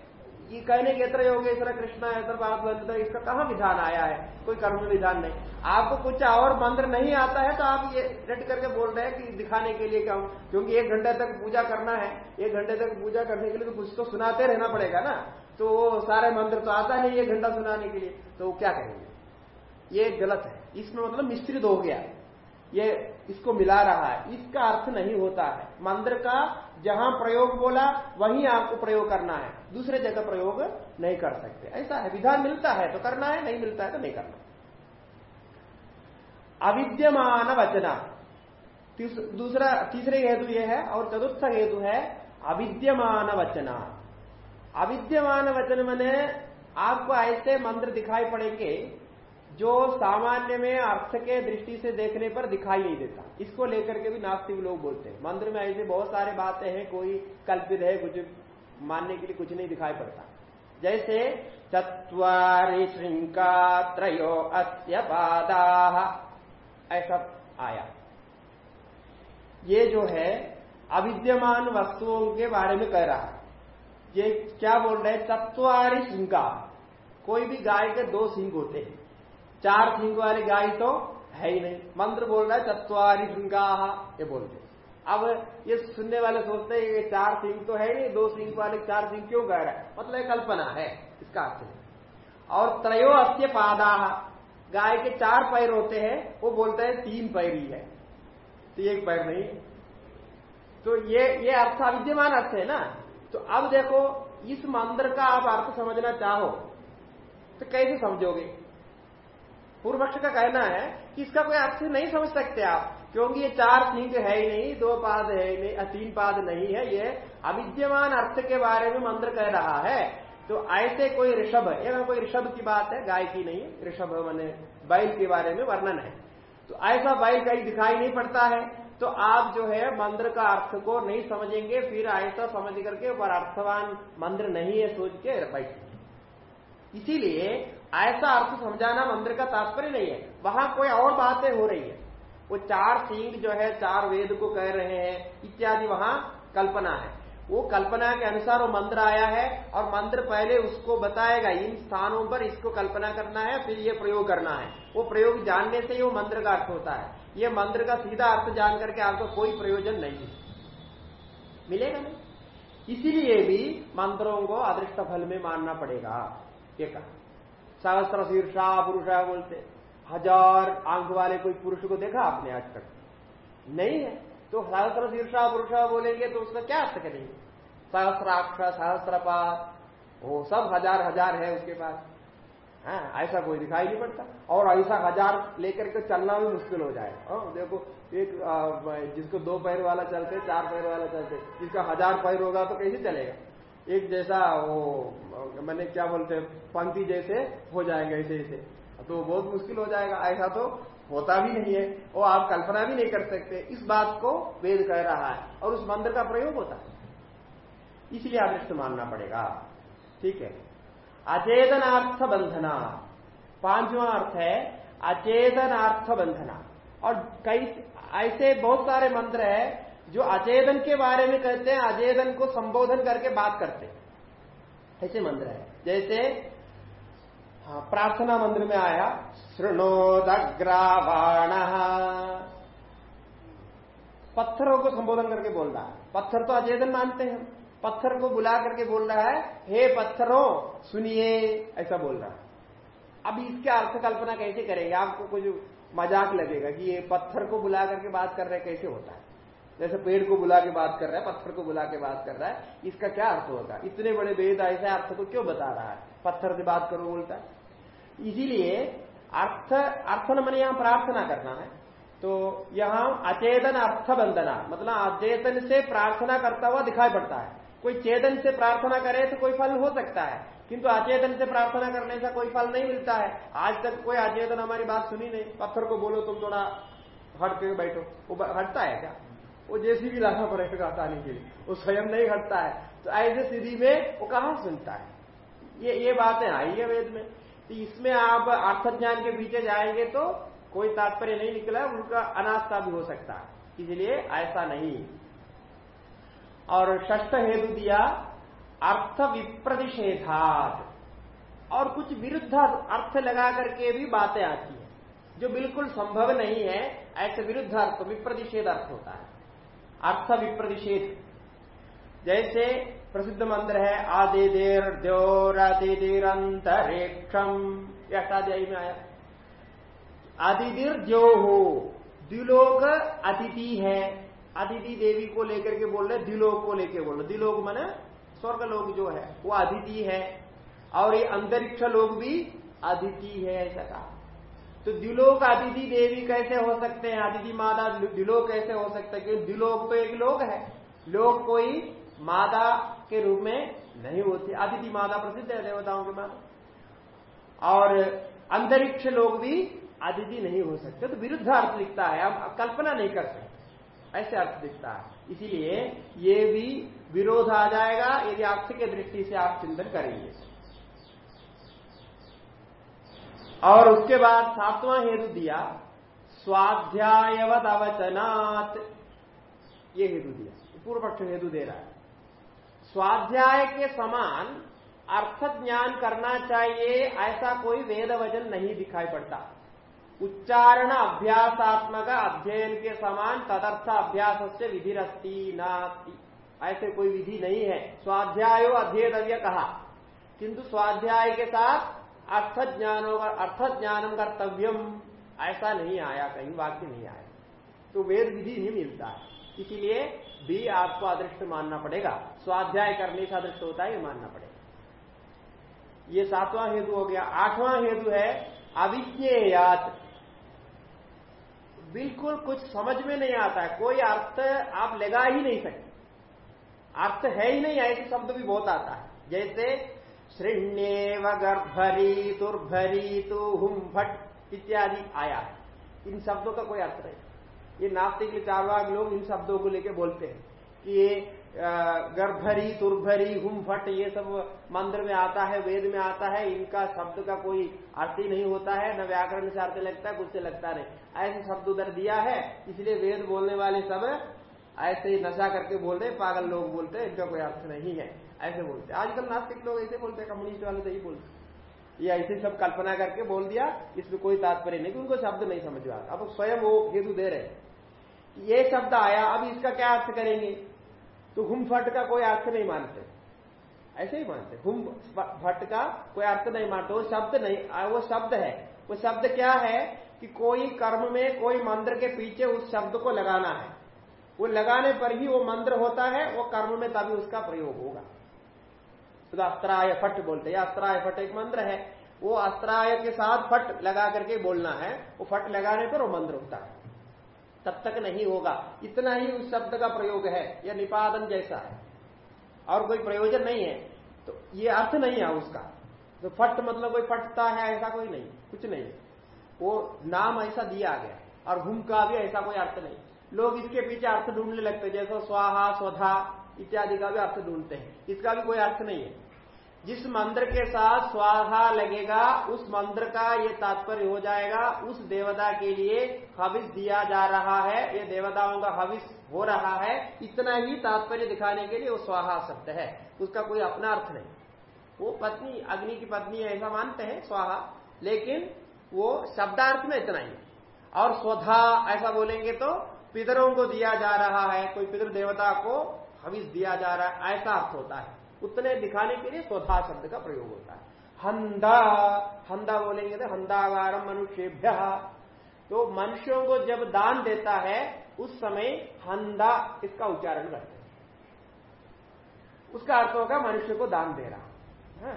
[SPEAKER 1] ये कहने के इतर योगेश्वर कृष्णा ऐसा बात इसका कहा विधान आया है? कोई कर्म विधान नहीं। आपको कुछ और मंत्र नहीं आता है तो आप ये रट करके बोल रहे हैं कि दिखाने के लिए क्या? क्योंकि एक घंटे तक पूजा करना है, एक घंटे तक पूजा करने के लिए तो कुछ तो सुनाते रहना पड़ेगा ना। तो वो सारे मंत्र तो आता नहीं एक घंटा सुनाने के लिए। तो वो क्या कहेंगे? ये गलत है। इसमें मतलब मिश्रित हो गया। ये इसको मिला रहा है। इसका अर्थ नहीं होता है। मंत्र का जहाँ प्रयोग बोला, वहीं आपको प्रयोग करना है। दूसरे जगह प्रयोग नहीं कर सकते। ऐसा है, विधान मिलता है तो करना है, नहीं मिलता है तो नहीं करना। अविद्यमान वचना। दूसरा, तीसरे हेतु यह है और चतुर्थ हेतु है अविद्यमान वचना। अविद्यमान वचन मैंने आपको ऐसे मंत्र दिखाई पड़ेंगे जो सामान्य में अर्थ के दृष्टि से देखने पर दिखाई नहीं देता। इसको लेकर के भी नास्तिक लोग बोलते हैं। मंत्र में ऐसे बहुत सारे बातें हैं, कोई कल्पित है, कुछ मानने के लिए कुछ नहीं दिखाई पड़ता। जैसे चतवारी श्रृंका त्रयो अस्य पादा ऐसा आया। ये जो है, अविद्यमान वस्तुओं के बारे में कह रहा है। ये क्या बोल रहे हैं? चतवारी श्रृंगा कोई भी गाय के दो सिंह होते हैं। चार सिंह वाली गाय तो है ही नहीं। मंत्र बोल रहा है चतवारी श्रृंगा ये बोलते अब ये सुनने वाले सोचते हैं, ये चार सिंह तो है नहीं, दो सिंह वाले चार सिंह क्यों कह रहा? है मतलब कल्पना है, इसका अर्थ और त्रयो अस्य पादा, गाय के चार पैर होते हैं, वो बोलते हैं तीन पैर ही है। तो एक पैर नहीं। तो ये ये अर्थ अविद्यमान अर्थ है ना? तो अब देखो, इस मंत्र का आप अर्थ समझना चाहो तो कैसे समझोगे? पूर्व पक्ष का कहना है कि इसका कोई अर्थ नहीं समझ सकते आप। क्योंकि ये चार सिंह है ही नहीं, दो पाद है ही नहीं तीन पाद नहीं है, ये अविद्यमान अर्थ के बारे में मंत्र कह रहा है। तो ऐसे कोई ऋषभ है कोई ऋषभ की बात है गाय की नहीं ऋषभ मैंने बैल के बारे में वर्णन है। तो ऐसा बैल कहीं दिखाई नहीं पड़ता है तो आप जो है मंत्र का अर्थ को नहीं समझेंगे, फिर ऐसा समझ करके पर अर्थवान मंत्र नहीं है सोच के बैठेंगे इसीलिए ऐसा अर्थ समझाना मंत्र का तात्पर्य नहीं है, वहाँ कोई और बातें हो रही है। वो चार सिंह जो है, चार वेद को कह रहे हैं, इत्यादि वहाँ कल्पना है। वो कल्पना के अनुसार वो मंत्र आया है और मंत्र पहले उसको बताएगा, इन स्थानों पर इसको कल्पना करना है, फिर ये प्रयोग करना है। वो प्रयोग जानने से ही वो मंत्र का अर्थ होता है। ये मंत्र का सीधा अर्थ जान करके आपको कोई प्रयोजन नहीं है। मिलेगा नहीं? इसीलिए भी मंत्रों को अदृष्ट फल में मानना पड़ेगा, ये कहा। सहस्त्र शीर्षा पुरुष बोलते। हज़ार आँख वाले कोई पुरुष को देखा आपने आज तक? नहीं है। तो सहस्त्र शीर्षा पुरुष बोलेंगे तो उसका क्या अर्थ करेंगे? सहस्त्राक्ष सहस्त्रपात वो सब हज़ार हज़ार है उसके पास। हाँ, ऐसा कोई दिखाई नहीं पड़ता। और ऐसा हज़ार लेकर के चलना भी मुश्किल हो जाए। हाँ, देखो एक आ, जिसको दो पैर वाला चलते चार पैर वाला चलते जिसका हज़ार पैर होगा तो कैसे चलेगा? एक जैसा वो मैंने क्या बोलते हैं पंक्ति जैसे हो जाएँगे ऐसे ऐसे तो बहुत मुश्किल हो जाएगा। ऐसा तो होता भी नहीं है। और आप कल्पना भी नहीं कर सकते। इस बात को वेद कह रहा है और उस मंत्र का प्रयोग होता है। इसलिए आदृष्ट मानना पड़ेगा। ठीक है? अचेतनार्थ बंधना पांचवा अर्थ है अचेतनार्थ बंधना और कई ऐसे बहुत सारे मंत्र है जो अचेतन के बारे में कहते हैं, अचेतन को संबोधन करके बात करते हैं। ऐसे मंत्र है। जैसे प्रार्थना मंदिर में आया श्रृणोदग्रावाण पत्थरों को संबोधन करके बोल रहा है। पत्थर तो अचेतन मानते हैं। पत्थर को बुला करके बोल रहा है, हे पत्थरों, सुनिए, ऐसा बोल रहा है। अब इसके अर्थ कल्पना कैसे करेंगे? आपको कुछ मज़ाक लगेगा कि ये पत्थर को बुला करके बात कर रहे कैसे होता है? जैसे पेड़ को बुला के बात कर रहा है, पत्थर को बुला के बात कर रहा है, इसका क्या अर्थ होगा? इतने बड़े वेद ऐसे अर्थ को क्यों बता रहा है? पत्थर से बात करो, बोलता है। इसीलिए अर्थ अर्थ न मैंने यहाँ प्रार्थना करना है। तो यहाँ अचेतन अर्थ बंधना मतलब अचेतन से प्रार्थना करता हुआ दिखाई पड़ता है। कोई चेतन से प्रार्थना करे तो कोई फल हो सकता है, किंतु अचेतन से प्रार्थना करने से कोई फल नहीं मिलता है। आज तक कोई अचेतन हमारी बात सुनी नहीं। पत्थर को बोलो तुम थोड़ा हट के बैठो। वो हटता है क्या? वो जैसी भी लाना पड़ेगा हटाने के लिए। वो स्वयं नहीं हटता है। तो ऐसे स्थिति में वो कहा सुनता है? ये ये बातें आई है वेद में। तो इसमें आप अर्थ ज्ञान के पीछे जाएँगे तो कोई तात्पर्य नहीं निकला, उनका अनास्था भी हो सकता है। इसलिए ऐसा नहीं। और ष्ठ हेतु दिया, अर्थ विप्रतिषेधात। और कुछ विरुद्ध अर्थ लगा करके भी बातें आती है, जो बिल्कुल संभव नहीं है, ऐसे विरुद्ध अर्थ, विप्रतिषेध अर्थ होता है। अर्थ विप्रतिषेध। जैसे प्रसिद्ध मंत्र है आदि देर द्योरादिदिरंतरिक्षम अष्टाध्यायी में आया आदिदिर द्यो हो द्विलोक अतिथि है। अतिथि देवी को लेकर के बोल रहे, द्विलोक को लेकर बोल रहे। द्विलोक मैंने स्वर्ग लोग जो है, वो अदिति है। और ये अंतरिक्ष लोग भी अदिति है, ऐसा कहा। तो द्विलोक अदिति देवी कैसे हो सकते हैं? अदिति माता द्विलोक कैसे हो सकते हैं? क्योंकि द्विलोक तो एक लोक है। लोक कोई माता के रूप में नहीं होती। अदिति मादा प्रसिद्ध है, देवताओं के माता और अंतरिक्ष लोग भी अदिति नहीं हो सकते। तो विरुद्ध अर्थ लिखता है, हम कल्पना नहीं कर सकते। ऐसे अर्थ दिखता है। इसीलिए ये भी विरोध आ जाएगा, यदि अर्थ के दृष्टि से आप चिंतन करेंगे। और उसके बाद सातवां हेतु दिया स्वाध्यायवत अवचनात् हेतु दिया पूर्व पक्ष हेतु दे रहा है। स्वाध्याय के समान अर्थ ज्ञान करना चाहिए, ऐसा कोई वेद वचन नहीं दिखाई पड़ता। उच्चारण अभ्यासात्मक अध्ययन के समान तदर्थ अभ्यास से विधिरस्ती नास्ती। ऐसे कोई विधि नहीं है। स्वाध्यायो अध्येतव्य कहा। किंतु स्वाध्याय के साथ अर्थ ज्ञानो अर्थ ज्ञानम कर्तव्यम। ऐसा नहीं आया, कहीं वाक्य नहीं आया। तो वेद विधि नहीं मिलता। है इसीलिए भी आपको अदृष्ट मानना पड़ेगा। स्वाध्याय करने से अदृष्ट होता है, ये मानना पड़ेगा। ये सातवां हेतु हो गया। आठवां हेतु है अविज्ञेयात। बिल्कुल कुछ समझ में नहीं आता है। कोई अर्थ आप लगा ही नहीं सकते। अर्थ है ही नहीं, ऐसे शब्द भी बहुत आता है। जैसे श्रृण्येव गर्भरी, तुर्भरी तु हुम भट इत्यादि आया। इन शब्दों का कोई अर्थ नहीं। ये नास्तिक चारवाग लोग इन शब्दों को लेके बोलते हैं कि ये गर्भरी, तुर्भरी हुम फट ये सब मंत्र में आता है, वेद में आता है, इनका शब्द का कोई अर्थ ही नहीं होता है, न व्याकरण से अर्थ लगता है, कुछ से लगता नहीं। ऐसे शब्द उधर दिया है, इसलिए वेद बोलने वाले सब ऐसे ही नशा करके बोल रहे पागल लोग बोलते हैं, इनका कोई अर्थ नहीं है, ऐसे बोलते आजकल नास्तिक लोग ऐसे बोलते हैं, कम्युनिस्ट वाले तो ही बोलते ये ऐसे सब कल्पना करके बोल दिया, इसमें कोई तात्पर्य नहीं उनको शब्द नहीं समझ आ अब स्वयं वो हेतु दे रहे ये शब्द आया, अब इसका क्या अर्थ करेंगे? तो हुम फट का कोई अर्थ नहीं मानते। ऐसे ही मानते। हुम फट का कोई अर्थ नहीं मानते। वो शब्द नहीं वो शब्द है। वो शब्द क्या है कि कोई कर्म में, कोई मंत्र के पीछे उस शब्द को लगाना है। वो लगाने पर ही वो मंत्र होता है, वो कर्म में तभी उसका प्रयोग होगा। तो अस्त्राय फट बोलते हैं। अस्त्राय फट एक मंत्र है। वो अस्त्राय के साथ फट लगा करके बोलना है। वो फट लगाने पर वो मंत्र होता है। तब तक नहीं होगा। इतना ही उस शब्द का प्रयोग है यह निपादन जैसा है। और कोई प्रयोजन नहीं है तो ये अर्थ नहीं है उसका। तो फट मतलब कोई फटता है, ऐसा कोई नहीं, कुछ नहीं। वो नाम ऐसा दिया गया और हुम का भी ऐसा कोई अर्थ नहीं। लोग इसके पीछे अर्थ ढूँढने लगते जैसे स्वाहा, स्वधा इत्यादि का भी अर्थ ढूंढते हैं। इसका भी कोई अर्थ नहीं है। जिस मंत्र के साथ स्वाहा लगेगा, उस मंत्र का ये तात्पर्य हो जाएगा, उस देवता के लिए हविष दिया जा रहा है, ये देवताओं का हविष हो रहा है, इतना ही तात्पर्य दिखाने के लिए वो स्वाहा शब्द है, उसका कोई अपना अर्थ नहीं। वो पत्नी, अग्नि की पत्नी ऐसा मानते हैं स्वाहा, लेकिन वो शब्दार्थ में इतना ही और स्वधा, ऐसा बोलेंगे तो पितरों को दिया जा रहा है, कोई पितृ देवता को हविष दिया जा रहा है, ऐसा अर्थ होता है। उतने दिखाने के लिए स्वधा शब्द का प्रयोग होता है। हंदा हंदा बोलेंगे तो हंदागारम मनुष्यभ्य। तो मनुष्यों को जब दान देता है, उस समय हंदा इसका उच्चारण करते हैं। उसका अर्थ होगा मनुष्य को दान दे रहा है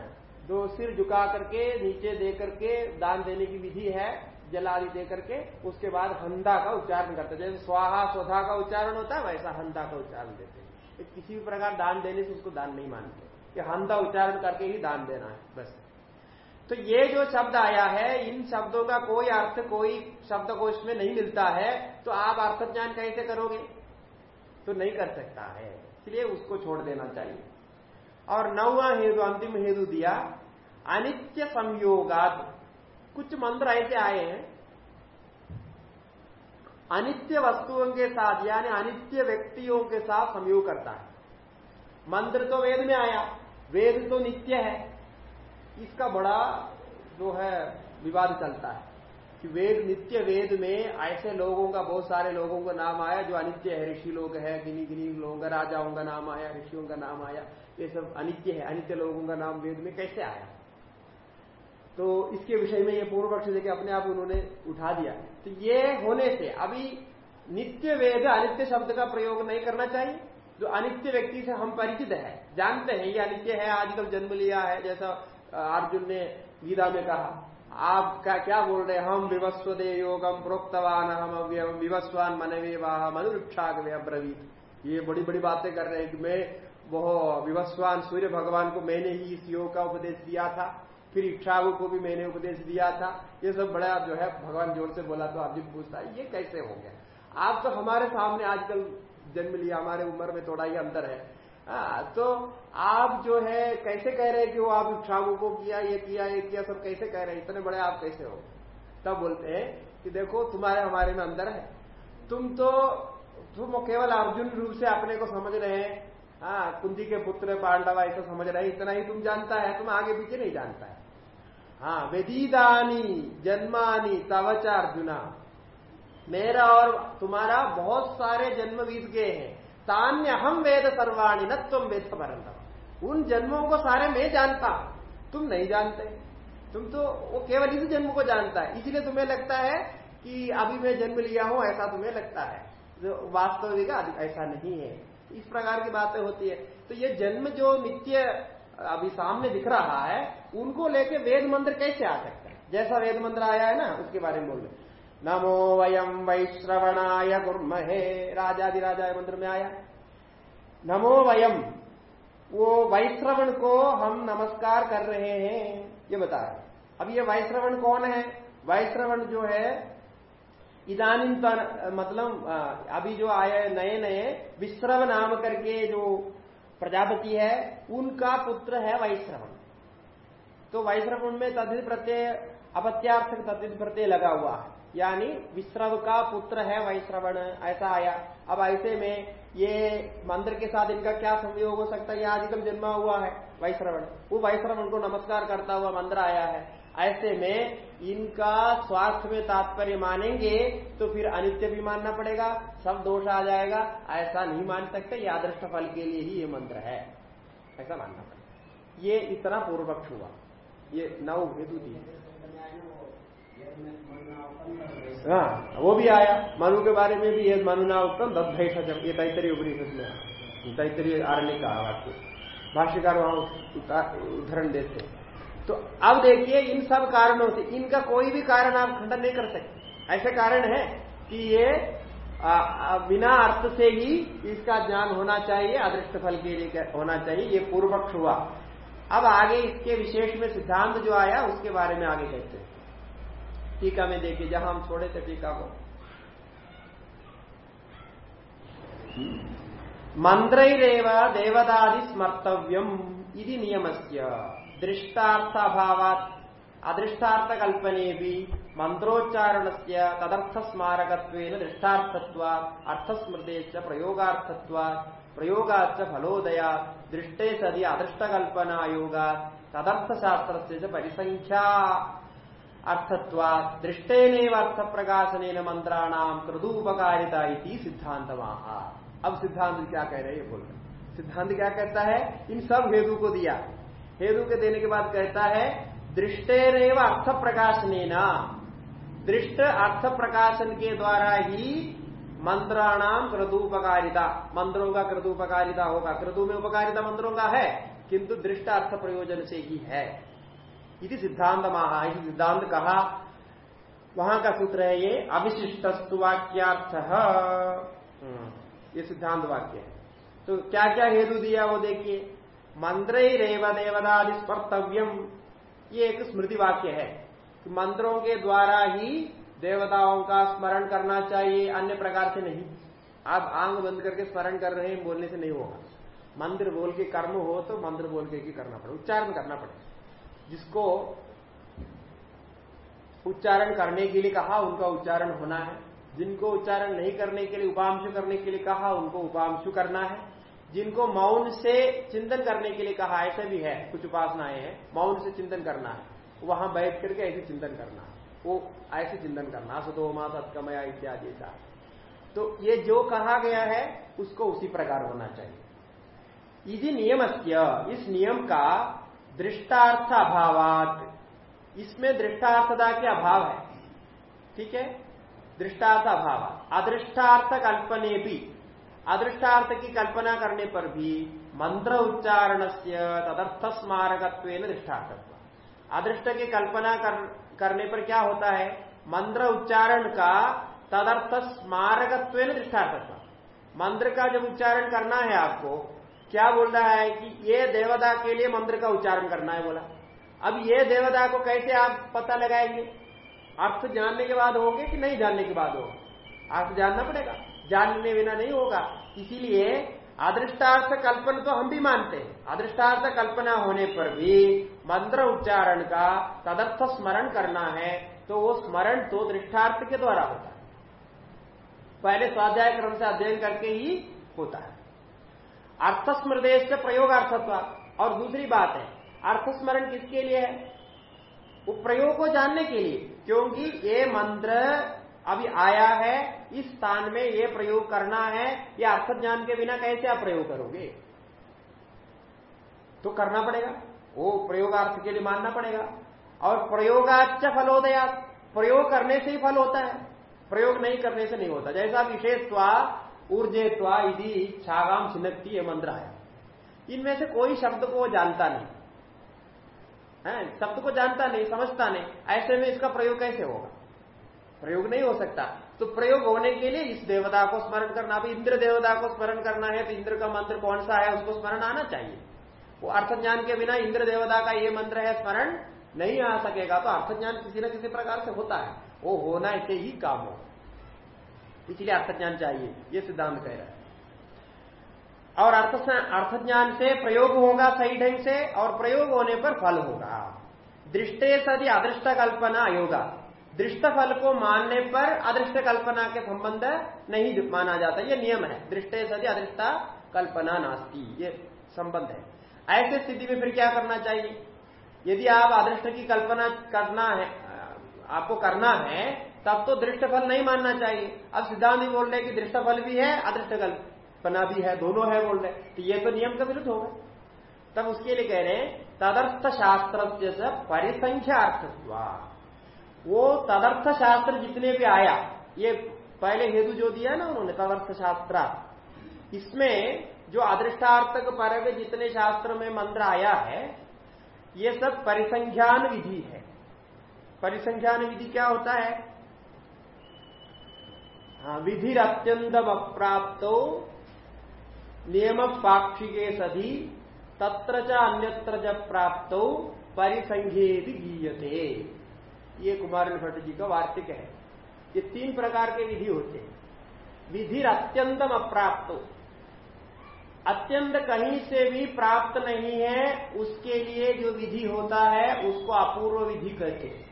[SPEAKER 1] जो सिर झुका करके, नीचे दे करके दान देने की विधि है, जलादि दे करके, उसके बाद हंदा का उच्चारण करते जैसे स्वाहा, स्वधा का उच्चारण होता है, वैसा हंदा का उच्चारण देते हैं किसी भी प्रकार दान देने से उसको दान नहीं मानते। कि हंदा उच्चारण करके ही दान देना है, बस। तो ये जो शब्द आया है, इन शब्दों का कोई अर्थ, कोई शब्द को इसमें नहीं मिलता है तो आप अर्थ ज्ञान कैसे करोगे? तो नहीं कर सकता है। इसलिए उसको छोड़ देना चाहिए। और नौवा हेतु, अंतिम हेतु दिया, अनित्य संयोगात। कुछ मंत्र ऐसे आए हैं अनित्य वस्तुओं के साथ, यानी अनित्य व्यक्तियों के साथ संयोग करता है। मंत्र तो वेद में आया, वेद तो नित्य है। इसका बड़ा जो है विवाद चलता है कि वेद, नित्य वेद में ऐसे लोगों का, बहुत सारे लोगों का नाम आया, जो अनित्य है। ऋषि लोग है, गिनी गिनी लोगों का राजाओं का नाम आया, ऋषियों का नाम आया, ये सब अनित्य है। अनित्य लोगों का नाम वेद में कैसे आया? तो इसके विषय में ये पूर्व पक्ष देखे अपने आप उन्होंने उठा दिया। तो ये होने से अभी नित्य वेद अनित्य शब्द का प्रयोग नहीं करना चाहिए। जो अनित्य व्यक्ति से हम परिचित है, जानते हैं, ये अनित्य है, आजकल जन्म लिया है, जैसा अर्जुन ने गीता में कहा। आप क्या क्या बोल रहे हम विवस्व दे योगम प्रोक्तवान, हम विवस्वान मनवे वाह मनुक्षा अब्रवीत। ये बड़ी बड़ी बातें कर रहे हैं। कि मैं वो विवस्वान सूर्य भगवान को मैंने ही इस योग का उपदेश दिया था। फिर इच्छाओं को भी मैंने उपदेश दिया था। ये सब बड़ा जो है भगवान ज़ोर से बोला तो अर्जुन पूछता है ये कैसे हो गया? आप तो हमारे सामने आजकल जन्म लिया हमारे उम्र में थोड़ा ही अंतर है। आ, हाँ, तो आप जो है कैसे कह रहे हैं कि वो आप इच्छाओं को किया ये किया ये किया सब कैसे कह रहे हैं? इतने बड़े आप कैसे हो? तब बोलते हैं कि देखो तुम्हारे हमारे में अंदर है। तुम तो तुम केवल अर्जुन रूप से अपने को समझ रहे हैं। हाँ कुंती के पुत्र पांडवा ऐसा समझ रहे हैं। इतना ही तुम जानता है तुम आगे पीछे नहीं जानता है। हाँ वेदीदानी, जन्मानी तवच अर्जुना मेरा और तुम्हारा बहुत सारे जन्म बीत गए हैं। तान्य हम वेद सर्वाणी, न तुम वेद परंतम उन जन्मों को सारे मैं जानता तुम नहीं जानते। तुम तो वो केवल इस जन्म को जानता है। इसलिए तुम्हें लगता है कि अभी मैं जन्म लिया हूँ, ऐसा तुम्हें लगता है। जो वास्तविक ऐसा नहीं है। इस प्रकार की बातें होती है। तो ये जन्म जो नित्य अभी सामने दिख रहा है, उनको लेके वेद मंत्र कैसे आ सकता है? जैसा वेद मंत्र आया है ना, उसके बारे में बोल रहे नमो वयम वैश्रवणाय गुर्महे राजाधिराजा मंत्र में आया। नमो वयम वो वैश्रवण को हम नमस्कार कर रहे हैं, ये बता रहे अब ये वैश्रवण कौन है? वैश्रवण जो है इदानी मतलब अभी जो आए नए नए विश्रव नाम करके जो प्रजापति है, उनका पुत्र है वैश्रवण। तो वैश्रवण में तद्धित प्रत्यय अपत्यार्थ तद्धित प्रत्यय लगा हुआ है। यानी विश्रव का पुत्र है वैश्रवण, ऐसा आया। अब ऐसे में ये मंदिर के साथ इनका क्या संयोग हो सकता है? ये आजकल जन्मा हुआ है वैश्रवण। वो वैश्रवण को नमस्कार करता हुआ मंदिर आया है। ऐसे में इनका स्वार्थ में तात्पर्य मानेंगे तो फिर अनित्य भी मानना पड़ेगा, सब दोष आ जाएगा। ऐसा नहीं मान सकते, ये आदृष्ट फल के लिए ही ये मंत्र है। ऐसा मानना पड़ेगा। ये इतना पूर्व पक्ष हुआ। ये नौ हेतु दिए हाँ वो भी आया। मनु के बारे में भी ये मनुना उत्तम दधेश जब ये तैतरी में। तैतरी आरण्य का वाक्य भाष्यकार वहाँ उदाहरण देते। तो अब देखिए इन सब कारणों से, इनका कोई भी कारण आप खंडन नहीं कर सकते। ऐसे कारण है कि ये बिना अर्थ से ही इसका ज्ञान होना चाहिए, अदृष्ट फल के लिए होना चाहिए, ये पूर्व पक्ष हुआ। अब आगे इसके विशेष में सिद्धांत जो आया, उसके बारे में आगे कहते हैं। टीका में देखिए, जहाँ हम छोड़े थे टीका को। मंत्रेव देवदादि स्मर्तव्यम इति नियमस्य। दृष्टार्थाभावात अदृष्टार्थ कल्पने भी मंत्रोच्चारण से तदर्थ स्मारक दृष्टार्थत्व अर्थस्मृते प्रयोगार्थत्व प्रयोगाच फलोदया दृष्टे सदी अदृष्ट कल्पना योगा तदर्थ शास्त्र से परिसंख्या अर्थत्वा दृष्टेन अर्थ प्रकाशन मंत्राणाम कृदुपकारिता सिद्धांत अब सिद्धांत क्या कह रहे हैं बोल सिद्धांत क्या कहता है? इन सब हेतु को दिया। हेतु के देने के बाद कहता है दृष्टेन अर्थ प्रकाशन दृष्ट अर्थ प्रकाशन के द्वारा ही मंत्राणाम क्रदुपकारिता मंत्रों का क्रदुपकारिता होगा। क्रदु में उपकारिता मंत्रों का है किंतु दृष्ट अर्थ प्रयोजन से ही है। इति सिद्धांत महा सिद्धांत कहा। वहाँ का सूत्र है ये अविशिष्ट वाक्यार्थ। हम्म, ये सिद्धांत वाक्य है। तो क्या क्या हेतु दिया वो देखिए। मंत्र ही रेव देवदादि स्पर्तव्यम ये एक स्मृति वाक्य है कि मंत्रों के द्वारा ही देवताओं का स्मरण करना चाहिए, अन्य प्रकार से नहीं। आप आंग बंद करके स्मरण कर रहे हैं, बोलने से नहीं होगा। मंत्र बोल के कर्म हो तो मंत्र बोल के ही करना पड़े, उच्चारण करना पड़ेगा जिसको उच्चारण करने के लिए कहा, उनका उच्चारण होना है। जिनको उच्चारण नहीं करने के लिए, उपांशु करने के लिए कहा, उनको उपांशु करना है। जिनको मौन से चिंतन करने के लिए कहा ऐसा भी है, कुछ उपासनाएँ हैं, मौन से चिंतन करना है वहाँ बैठ करके ऐसे चिंतन करना वो ऐसे चिंतन करना सदोमा सत्कमया इत्यादि का तो ये जो कहा गया है, उसको उसी प्रकार होना चाहिए। यदि नियम इस नियम का दृष्टार्थ अभावात इसमें दृष्टार्थता के अभाव है? ठीक है? दृष्टार्थ अभाव अदृष्टार्थ कल्पने भी अदृष्टार्थ की कल्पना करने पर भी मंत्र उच्चारण से तदर्थ स्मारक दृष्टार्थत्व। अदृष्ट की कल्पना कर, करने पर क्या होता है? मंत्र उच्चारण का तदर्थ स्मारक दृष्टार्थत्व। मंत्र का जब उच्चारण करना है आपको क्या बोल रहा है कि ये देवता के लिए मंत्र का उच्चारण करना है बोला। अब ये देवता को कैसे आप पता लगाएँगे? अर्थ जानने के बाद होगे कि नहीं जानने के बाद होगा? अर्थ जानना पड़ेगा। जानने बिना नहीं होगा। इसीलिए अदृष्टार्थ कल्पना तो हम भी मानते हैं। अदृष्टार्थ कल्पना होने पर भी मंत्र उच्चारण का तदर्थ स्मरण करना है तो वो स्मरण तो दृष्टार्थ के द्वारा होता है। पहले स्वाध्याय क्रम से अध्ययन करके ही होता है। अर्थ स्मृदेश से प्रयोगार्थत्व। और दूसरी बात है, अर्थस्मरण किसके लिए है? वो प्रयोग को जानने के लिए, क्योंकि ये मंत्र अभी आया है, इस स्थान में ये प्रयोग करना है, ये अर्थ ज्ञान के बिना कैसे आप प्रयोग करोगे? तो करना पड़ेगा। वो प्रयोगार्थ के लिए मानना पड़ेगा। और प्रयोगाच फलोदया प्रयोग करने से ही फल होता है। प्रयोग नहीं करने से नहीं होता। जैसा विशेषत्वा, ऊर्जेत्वा यदि छागाम छिनकती ये मंत्र आया इनमें से कोई शब्द को जानता नहीं। है? शब्द को जानता नहीं, समझता नहीं। ऐसे में इसका प्रयोग कैसे होगा? प्रयोग नहीं हो सकता। तो प्रयोग होने के लिए इस देवता को स्मरण करना अभी इंद्र देवता को स्मरण करना है तो इंद्र का मंत्र कौन सा है, उसको स्मरण आना चाहिए। वो अर्थ ज्ञान के बिना इंद्र देवता का ये मंत्र है, स्मरण नहीं आ सकेगा। तो अर्थ ज्ञान किसी न किसी प्रकार से होता है। वो होना से ही काम हो। इसलिए अर्थ ज्ञान चाहिए, ये सिद्धांत कह रहा है। और अर्थ अर्थ ज्ञान से प्रयोग होगा सही ढंग से, और प्रयोग होने पर फल होगा। दृष्टे सदी अदृष्ट कल्पना योगा। दृष्ट फल को मानने पर अदृष्ट कल्पना के संबंध नहीं माना जाता। ये नियम है। दृष्ट सदी अदृष्टा कल्पना नास्ती। ये संबंध है। ऐसे स्थिति में फिर क्या करना चाहिए? यदि आप अदृष्ट की कल्पना करना है, आपको करना है, तब तो दृष्ट फल नहीं मानना चाहिए। अब सिद्धांत बोल रहे कि दृष्ट फल भी है, अदृष्ट कल्पना भी है। दोनों है बोल रहे तो ये तो नियम का विरुद्ध होगा। तब उसके लिए कह रहे हैं, तदर्थ शास्त्र परिसंख्या अर्थ वो तदर्थ शास्त्र जितने भी आया, ये पहले हेतु जो दिया ना उन्होंने तदर्थ शास्त्र इसमें जो अदृष्टार्थक पर जितने शास्त्र में मंत्र आया है, ये सब परिसंख्यान विधि है। परिसंख्यान विधि क्या होता है? हाँ विधि अत्यंतम अप्राप्त नियम पाक्षिके सधी तत्र च अन्यत्र प्राप्त परिसंघेति गीयते। ये कुमार भट्ट जी का वार्तिक है। ये तीन प्रकार के विधि होते हैं। विधि अत्यंतम अप्राप्त। अत्यंत कहीं से भी प्राप्त नहीं है, उसके लिए जो विधि होता है, उसको अपूर्व विधि कहते हैं।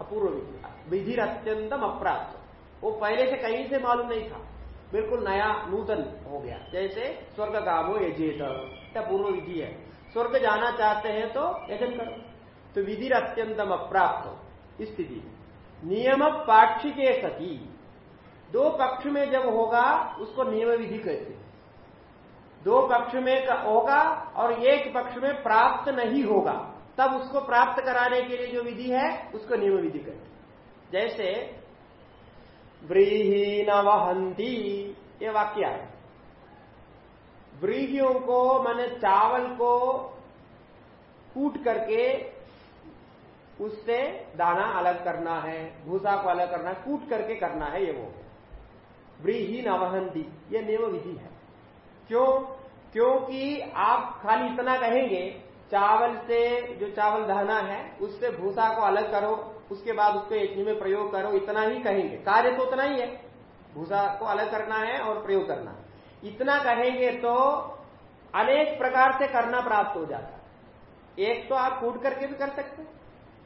[SPEAKER 1] अपूर्व विधि। विधि अत्यंतम अप्राप्त। वो पहले से कहीं से मालूम नहीं था। बिल्कुल नया, नूतन हो गया। जैसे स्वर्ग गावो यजेत। क्या पूर्व विधि है? स्वर्ग जाना चाहते हैं तो यजन करो। तो विधि अत्यंतम अप्राप्त स्थिति। नियम पाक्षिके सती। दो पक्ष में जब होगा, उसको नियम विधि कहते दो पक्ष में होगा और एक पक्ष में प्राप्त नहीं होगा, तब उसको प्राप्त कराने के लिए जो विधि है, उसको नियम विधि कहते जैसे व्रीहीन वहंती, ये वाक्य है। व्रीहियों को, मैंने चावल को कूट करके उससे दाना अलग करना है, भूसा को अलग करना है, कूट करके करना है ये वो। व्रीहीन अवहंती ये नियम विधि है। क्यों? क्योंकि आप खाली इतना कहेंगे, चावल से जो चावल दहना है, उससे भूसा को अलग करो, उसके बाद उसको यज्ञ में प्रयोग करो, इतना ही कहेंगे। कार्य तो उतना ही है। भूसा को अलग करना है और प्रयोग करना है। इतना कहेंगे तो अनेक प्रकार से करना प्राप्त हो जाता है। एक तो आप कूट करके भी कर सकते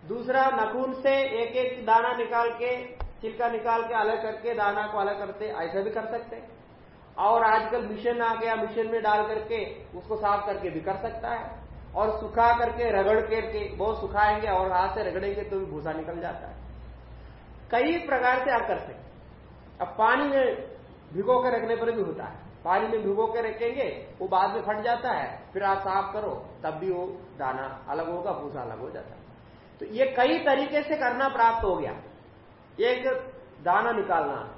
[SPEAKER 1] दूसरा नखून से एक एक दाना निकाल के, छिलका निकाल के अलग करके, दाना को अलग करते, ऐसा भी कर सकते हैं। और आजकल मिशन आ गया मिशन में डाल करके उसको साफ़ करके भी कर सकता है। और सुखा करके, रगड़ करके, बहुत सुखाएँगे और हाथ से रगड़ेंगे तो भी भूसा निकल जाता है। कई प्रकार से आप कर सकते अब पानी में भिगो के रखने पर भी होता है। पानी में भिगो के रखेंगे, वो बाद में फट जाता है। फिर आप साफ़ करो, तब भी वो दाना अलग होगा, भूसा अलग हो जाता है। तो ये कई तरीके से करना प्राप्त हो गया। एक दाना निकालना।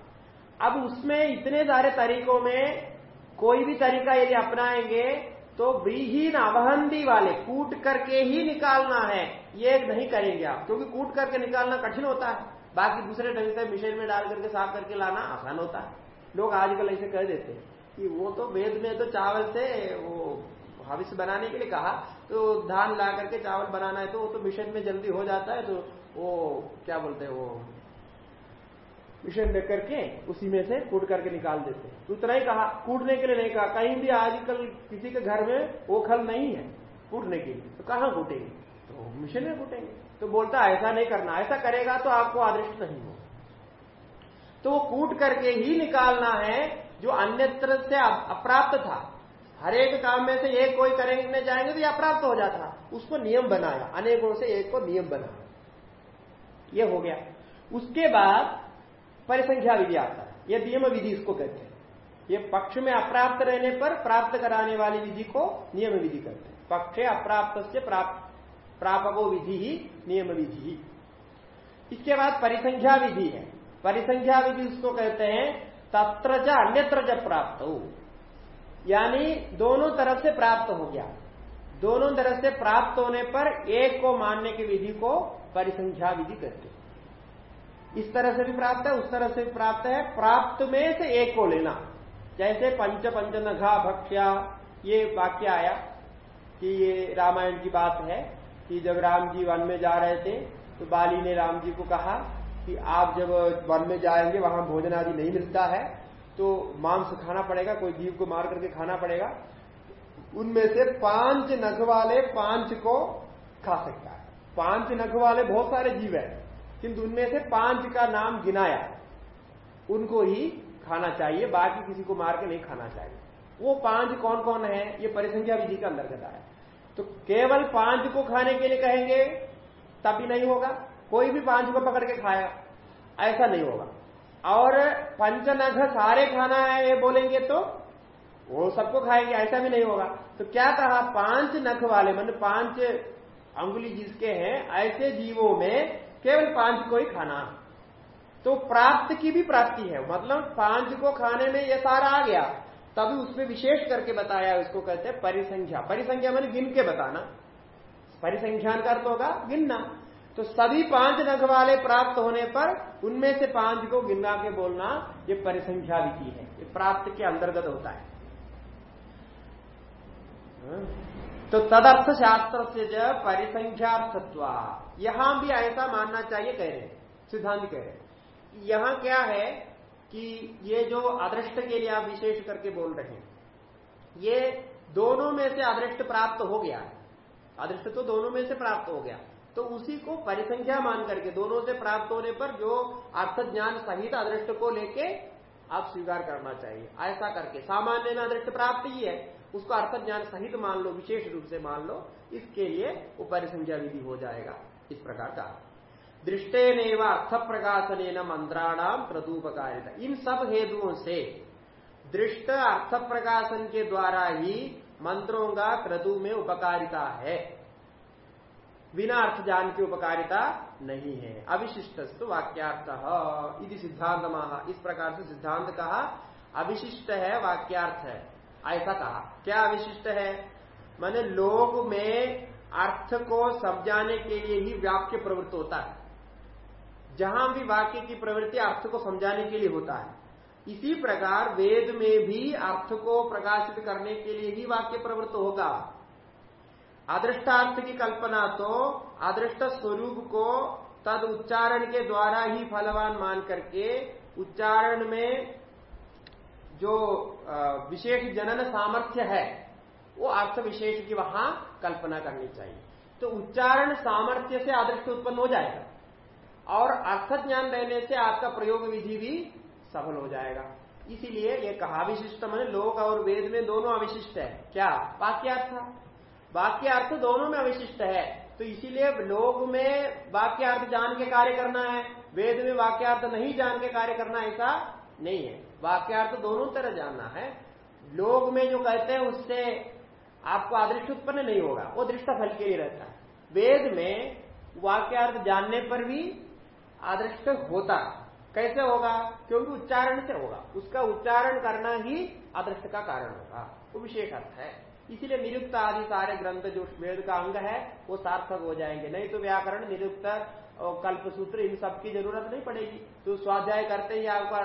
[SPEAKER 1] अब उसमें इतने सारे तरीकों में कोई भी तरीका यदि अपनाएँगे तो ब्रीहीन अवहंदी वाले, कूट करके ही निकालना है। ये नहीं करेंगे आप, क्योंकि कूट करके निकालना कठिन होता है। बाकी दूसरे ढंग से मिशन में डाल करके साफ़ करके लाना आसान होता है। लोग आजकल ऐसे कह देते हैं कि वो तो वेद में तो चावल से वो भविष्य बनाने के लिए कहा तो धान ला करके चावल बनाना है तो वो तो मिशन में जल्दी हो जाता है तो वो क्या बोलते हैं वो? मिशन लेकर के उसी में से कूट करके निकाल देते तो उतना ही कहा, कूटने के लिए नहीं कहा। कहीं भी आजकल किसी के घर में ओखल नहीं है कूटने के लिए। तो कहाँ कूटेंगे? तो मिशन में कूटेंगे। तो बोलता, ऐसा नहीं करना। ऐसा करेगा तो आपको आदृष्ट नहीं हो तो वो कूट करके ही निकालना है जो अन्यत्र से अप्राप्त था। हर एक काम में से एक कोई करेंगे जाएँगे तो यह अप्राप्त हो जाता। उसको नियम बनाया। अनेकों से एक को नियम बनाया। ये हो गया। उसके बाद परिसंख्या विधि आता है। यह नियम विधि इसको कहते हैं। ये पक्ष में अप्राप्त रहने पर प्राप्त कराने वाली विधि को नियम विधि कहते हैं। पक्ष अप्राप्त से प्राप्त प्रापको विधि ही नियम विधि ही। इसके बाद परिसंख्या विधि है। परिसंख्या विधि उसको कहते हैं तत्र अन्यत्र प्राप्त हो। यानी दोनों तरफ़ से प्राप्त हो गया। दोनों तरफ़ से प्राप्त होने पर एक को मानने की विधि को परिसंख्या विधि करते इस तरह से भी प्राप्त है, उस तरह से भी प्राप्त है। प्राप्त में से एक को लेना। जैसे पंच पंच नघा भक्ष्या, ये वाक्य आया कि ये रामायण की बात है कि जब राम जी वन में जा रहे थे तो बाली ने राम जी को कहा कि आप जब वन में जाएँगे, वहाँ भोजन आदि नहीं मिलता है। तो मांस खाना पड़ेगा, कोई जीव को मार करके खाना पड़ेगा। उनमें से पाँच नख वाले पाँच को खा सकता है। पाँच नख वाले बहुत सारे जीव है, किंतु उनमें से पाँच का नाम गिनाया। उनको ही खाना चाहिए, बाकी किसी को मार के नहीं खाना चाहिए। वो पाँच कौन कौन है, ये परिसंख्या विधि के अंतर्गत आया। तो केवल पाँच को खाने के लिए कहेंगे तब भी नहीं होगा। कोई भी पाँच को पकड़ के खाया, ऐसा नहीं होगा। और पंच पंचनघ सारे खाना है, ये बोलेंगे तो वो सबको खाएँगे, ऐसा भी नहीं होगा। तो क्या कहा? पाँच नख वाले मतलब पाँच अंगुली जिसके हैं, ऐसे जीवों में केवल पाँच को ही खाना। तो प्राप्त की भी प्राप्ति है। मतलब पाँच को खाने में ये सारा आ गया। तभी उसमें विशेष करके बताया, उसको कहते हैं परिसंख्या। परिसंख्या मैंने गिन के बताना। परिसंख्यान का अर्थ होगा गिनना। तो सभी पाँच नख वाले प्राप्त होने पर उनमें से पाँच को गिना के बोलना ये परिसंख्या विधि है। ये प्राप्त के अंतर्गत होता है। तो तदर्थ शास्त्र से जब परिसंख्यार्थत्व। यहाँ भी ऐसा मानना चाहिए, कह रहे सिद्धांत कह रहे यहाँ क्या है कि ये जो अदृष्ट के लिए आप विशेष करके बोल रहे हैं, ये दोनों में से अदृष्ट प्राप्त हो गया। अदृष्ट तो दोनों में से प्राप्त हो गया। तो उसी को परिसंख्या मान करके, दोनों से प्राप्त होने पर जो अर्थ ज्ञान सहित अदृष्ट को लेके आप स्वीकार करना चाहिए। ऐसा करके, सामान्य में अदृष्ट प्राप्त ही है, उसको अर्थ ज्ञान सहित मान लो, विशेष रूप से मान लो, इसके लिए वो परिसंख्या विधि हो जाएगा, इस प्रकार का। दृष्टे नेवा अर्थ प्रकाशन मंत्राणाम प्रदूपकारिता। इन सब हेतुओं से दृष्ट अर्थ प्रकाशन के द्वारा ही मंत्रों का क्रतु में उपकारिता है। बिना अर्थ ज्ञान की उपकारिता नहीं है। अविशिष्ट वाक्यार्थ। यदि सिद्धांत महा इस प्रकार से सिद्धांत कहा, अविशिष्ट है, वाक्यार्थ है। ऐसा कहा। क्या अविशिष्ट है? मैंने लोग में अर्थ को समझाने के लिए ही वाक्य प्रवृत्त होता है। जहाँ भी वाक्य की प्रवृत्ति अर्थ को समझाने के लिए होता है। इसी प्रकार वेद में भी अर्थ को प्रकाशित करने के लिए ही वाक्य प्रवृत्त होगा। अदृष्टार्थ की कल्पना तो अदृष्ट स्वरूप को तद उच्चारण के द्वारा ही फलवान मान करके उच्चारण में जो विशेष जनन सामर्थ्य है, वो अर्थ विशेष की वहाँ कल्पना करनी चाहिए। तो उच्चारण सामर्थ्य से अदृष्ट उत्पन्न हो जाएगा और अर्थ ज्ञान रहने से आपका प्रयोग विधि भी सफल हो जाएगा। इसीलिए ये कहा विशिष्ट मैंने लोक और वेद में दोनों अविशिष्ट है। क्या? वाक्यार्थ वाक्य अर्थ दोनों में अविशिष्ट है। तो इसीलिए लोग में वाक्य अर्थ जान के कार्य करना है, वेद में वाक्यार्थ नहीं जान के कार्य करना ऐसा नहीं है। वाक्यार्थ दोनों तरह जानना है। लोग में जो कहते हैं, उससे आपको अदृष्ट उत्पन्न नहीं होगा, वो दृष्ट फल के लिए रहता है। वेद में वाक्यार्थ जानने पर भी अदृष्ट होता कैसे होगा? क्योंकि उच्चारण से होगा। उसका उच्चारण करना ही अदृष्ट का कारण होगा। वो विशेष अर्थ है। इसीलिए निरुक्त आदि सारे ग्रंथ जो वेद का अंग है, वो सार्थक हो जाएँगे। नहीं तो व्याकरण, निरुक्त कल्प सूत्र इन सब की ज़रूरत नहीं पड़ेगी। तो स्वाध्याय करते ही आपका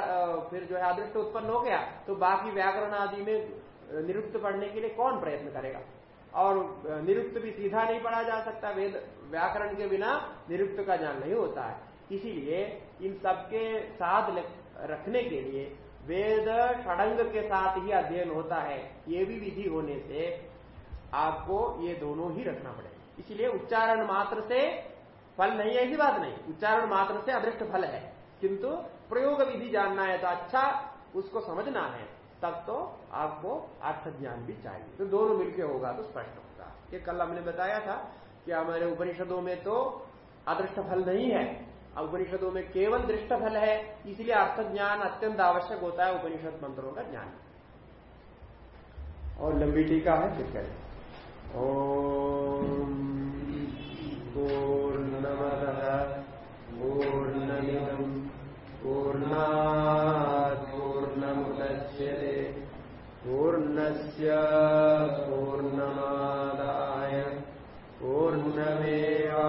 [SPEAKER 1] फिर जो है अदृष्ट उत्पन्न हो गया तो बाकी व्याकरण आदि में निरुक्त पढ़ने के लिए कौन प्रयत्न करेगा? और निरुक्त भी सीधा नहीं पढ़ा जा सकता, वेद, व्याकरण के बिना निरुक्त का ज्ञान नहीं होता है। इसीलिए इन सबके साथ रखने के लिए वेद षडंग के साथ ही अध्ययन होता है। ये भी विधि होने से आपको ये दोनों ही रखना पड़ेगा। इसलिए उच्चारण मात्र से फल नहीं है, ऐसी बात नहीं। उच्चारण मात्र से अदृष्ट फल है। किंतु प्रयोग विधि जानना है तो अच्छा उसको समझना है, तब तो आपको अर्थ ज्ञान भी चाहिए। तो दोनों मिलके होगा तो स्पष्ट होगा। ये कल हमने बताया था कि हमारे उपनिषदों में तो अदृष्ट फल नहीं है। उपनिषदों में केवल दृष्ट फल है, इसलिए अर्थ ज्ञान अत्यंत आवश्यक होता है उपनिषद मंत्रों का ज्ञान। और लंबी टीका है, फिर करें। ओम पूर्णमद पूर्णमिदम पूर्णा पूर्णस्य पूर्णमादाय पूर्णमेवा